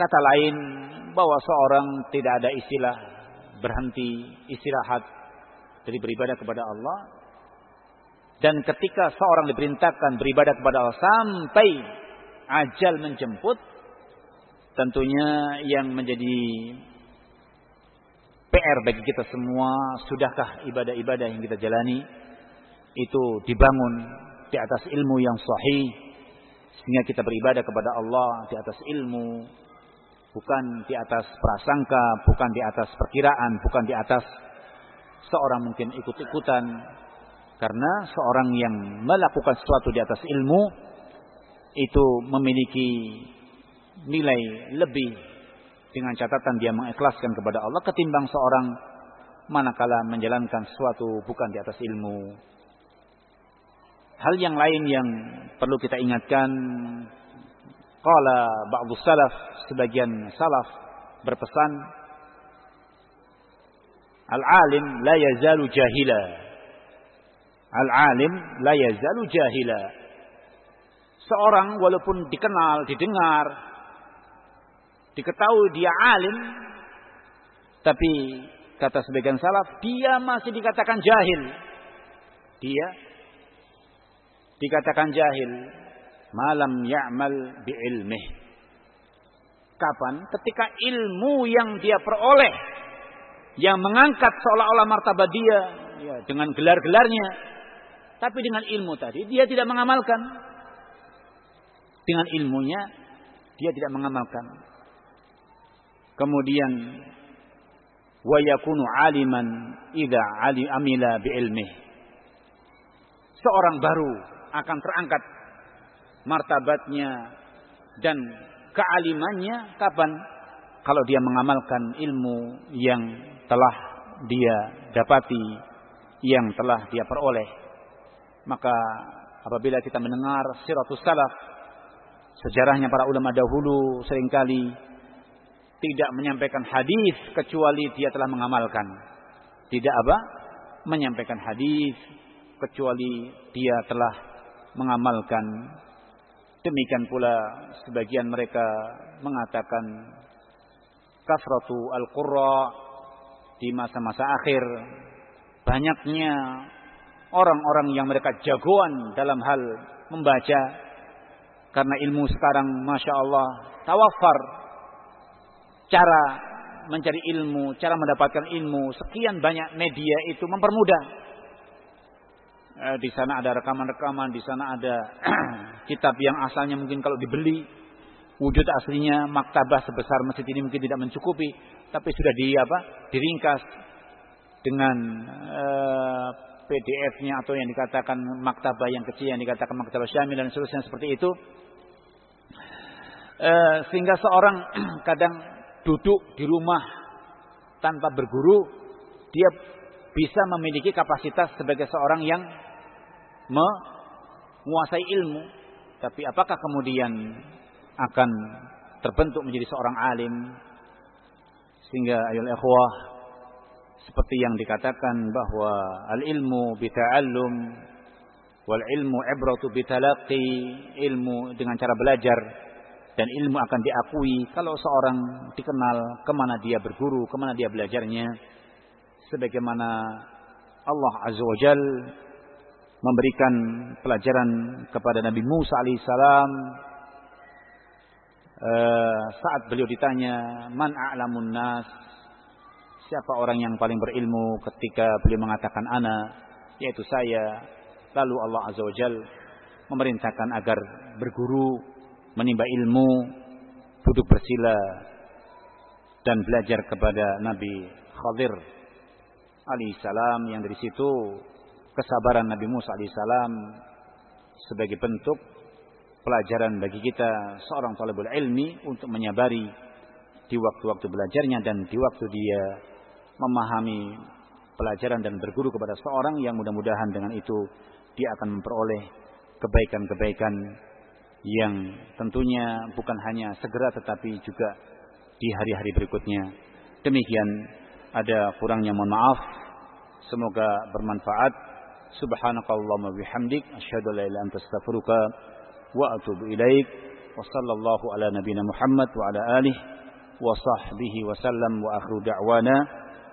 Kata lain bahwa seorang tidak ada istilah berhenti, istirahat dari beribadah kepada Allah. Dan ketika seorang diperintahkan beribadah kepada Allah sampai ajal menjemput, tentunya yang menjadi PR bagi kita semua, sudahkah ibadah-ibadah yang kita jalani? Itu dibangun di atas ilmu yang sahih sehingga kita beribadah kepada Allah di atas ilmu bukan di atas prasangka, bukan di atas perkiraan, bukan di atas seorang mungkin ikut-ikutan karena seorang yang melakukan sesuatu di atas ilmu itu memiliki nilai lebih dengan catatan dia mengikhlaskan kepada Allah ketimbang seorang manakala menjalankan sesuatu bukan di atas ilmu. Hal yang lain yang perlu kita ingatkan qala ba'du salaf sebagian salaf berpesan al-alim la yazalu jahila. Al-alim la yazalu jahila. Seorang walaupun dikenal, didengar, diketahui dia alim, tapi kata sebagian salaf, dia masih dikatakan jahil. Dia dikatakan jahil. Malam ya'mal bi'ilmih. Kapan? Ketika ilmu yang dia peroleh. Yang mengangkat seolah-olah martabat dia. Ya, dengan gelar-gelarnya. Tapi dengan ilmu tadi dia tidak mengamalkan. Dengan ilmunya dia tidak mengamalkan. Kemudian wa yakunu aliman idza ali amila bi ilmi. Seorang baru akan terangkat martabatnya dan kealimannya kapan? Kalau dia mengamalkan ilmu yang telah dia dapati, yang telah dia peroleh. Maka apabila kita mendengar siratus salaf, sejarahnya para ulama dahulu sering kali tidak menyampaikan hadis kecuali dia telah mengamalkan. Tidak apa? Menyampaikan hadis kecuali dia telah mengamalkan Demikian pula sebagian mereka mengatakan kafratu al-qurra di masa-masa akhir banyaknya orang-orang yang mereka jagoan dalam hal membaca karena ilmu sekarang masya Allah tawafar cara mencari ilmu, cara mendapatkan ilmu sekian banyak media itu mempermudah Eh, di sana ada rekaman-rekaman, di sana ada kitab yang asalnya mungkin kalau dibeli wujud aslinya maktabah sebesar masjid ini mungkin tidak mencukupi, tapi sudah di apa? diringkas dengan eh, PDF-nya atau yang dikatakan maktabah yang kecil yang dikatakan maktabah syamil dan seterusnya seperti itu. Uh, sehingga seorang kadang duduk di rumah tanpa berguru, dia bisa memiliki kapasitas sebagai seorang yang menguasai ilmu, tapi apakah kemudian akan terbentuk menjadi seorang alim sehingga ayol ikhwah seperti yang dikatakan bahwa al ilmu bita'allum wal ilmu ibratu bitalaqi ilmu dengan cara belajar dan ilmu akan diakui kalau seorang dikenal ke mana dia berguru ke mana dia belajarnya. Sebagaimana Allah azza wajal memberikan pelajaran kepada Nabi Musa alaihissalam uh, saat beliau ditanya man a'lamun nas siapa orang yang paling berilmu ketika beliau mengatakan ana yaitu saya. Lalu Allah azza wajal memerintahkan agar berguru menimba ilmu duduk bersila dan belajar kepada Nabi Khadir alaihissalam yang dari situ kesabaran Nabi Musa alaihissalam sebagai bentuk pelajaran bagi kita seorang talibul ilmi untuk menyabari di waktu-waktu belajarnya dan di waktu dia memahami pelajaran dan berguru kepada seorang yang mudah-mudahan dengan itu dia akan memperoleh kebaikan-kebaikan yang tentunya bukan hanya segera tetapi juga di hari-hari berikutnya. Demikian ada kurangnya mohon maaf. Semoga bermanfaat. Subhanakallahumma bihamdik asyhadu an la ilaha wa atubu ilaik. Wa sallallahu ala nabiyyina Muhammad wa ala alihi wa sahbihi wa sallam wa akhiru da'wana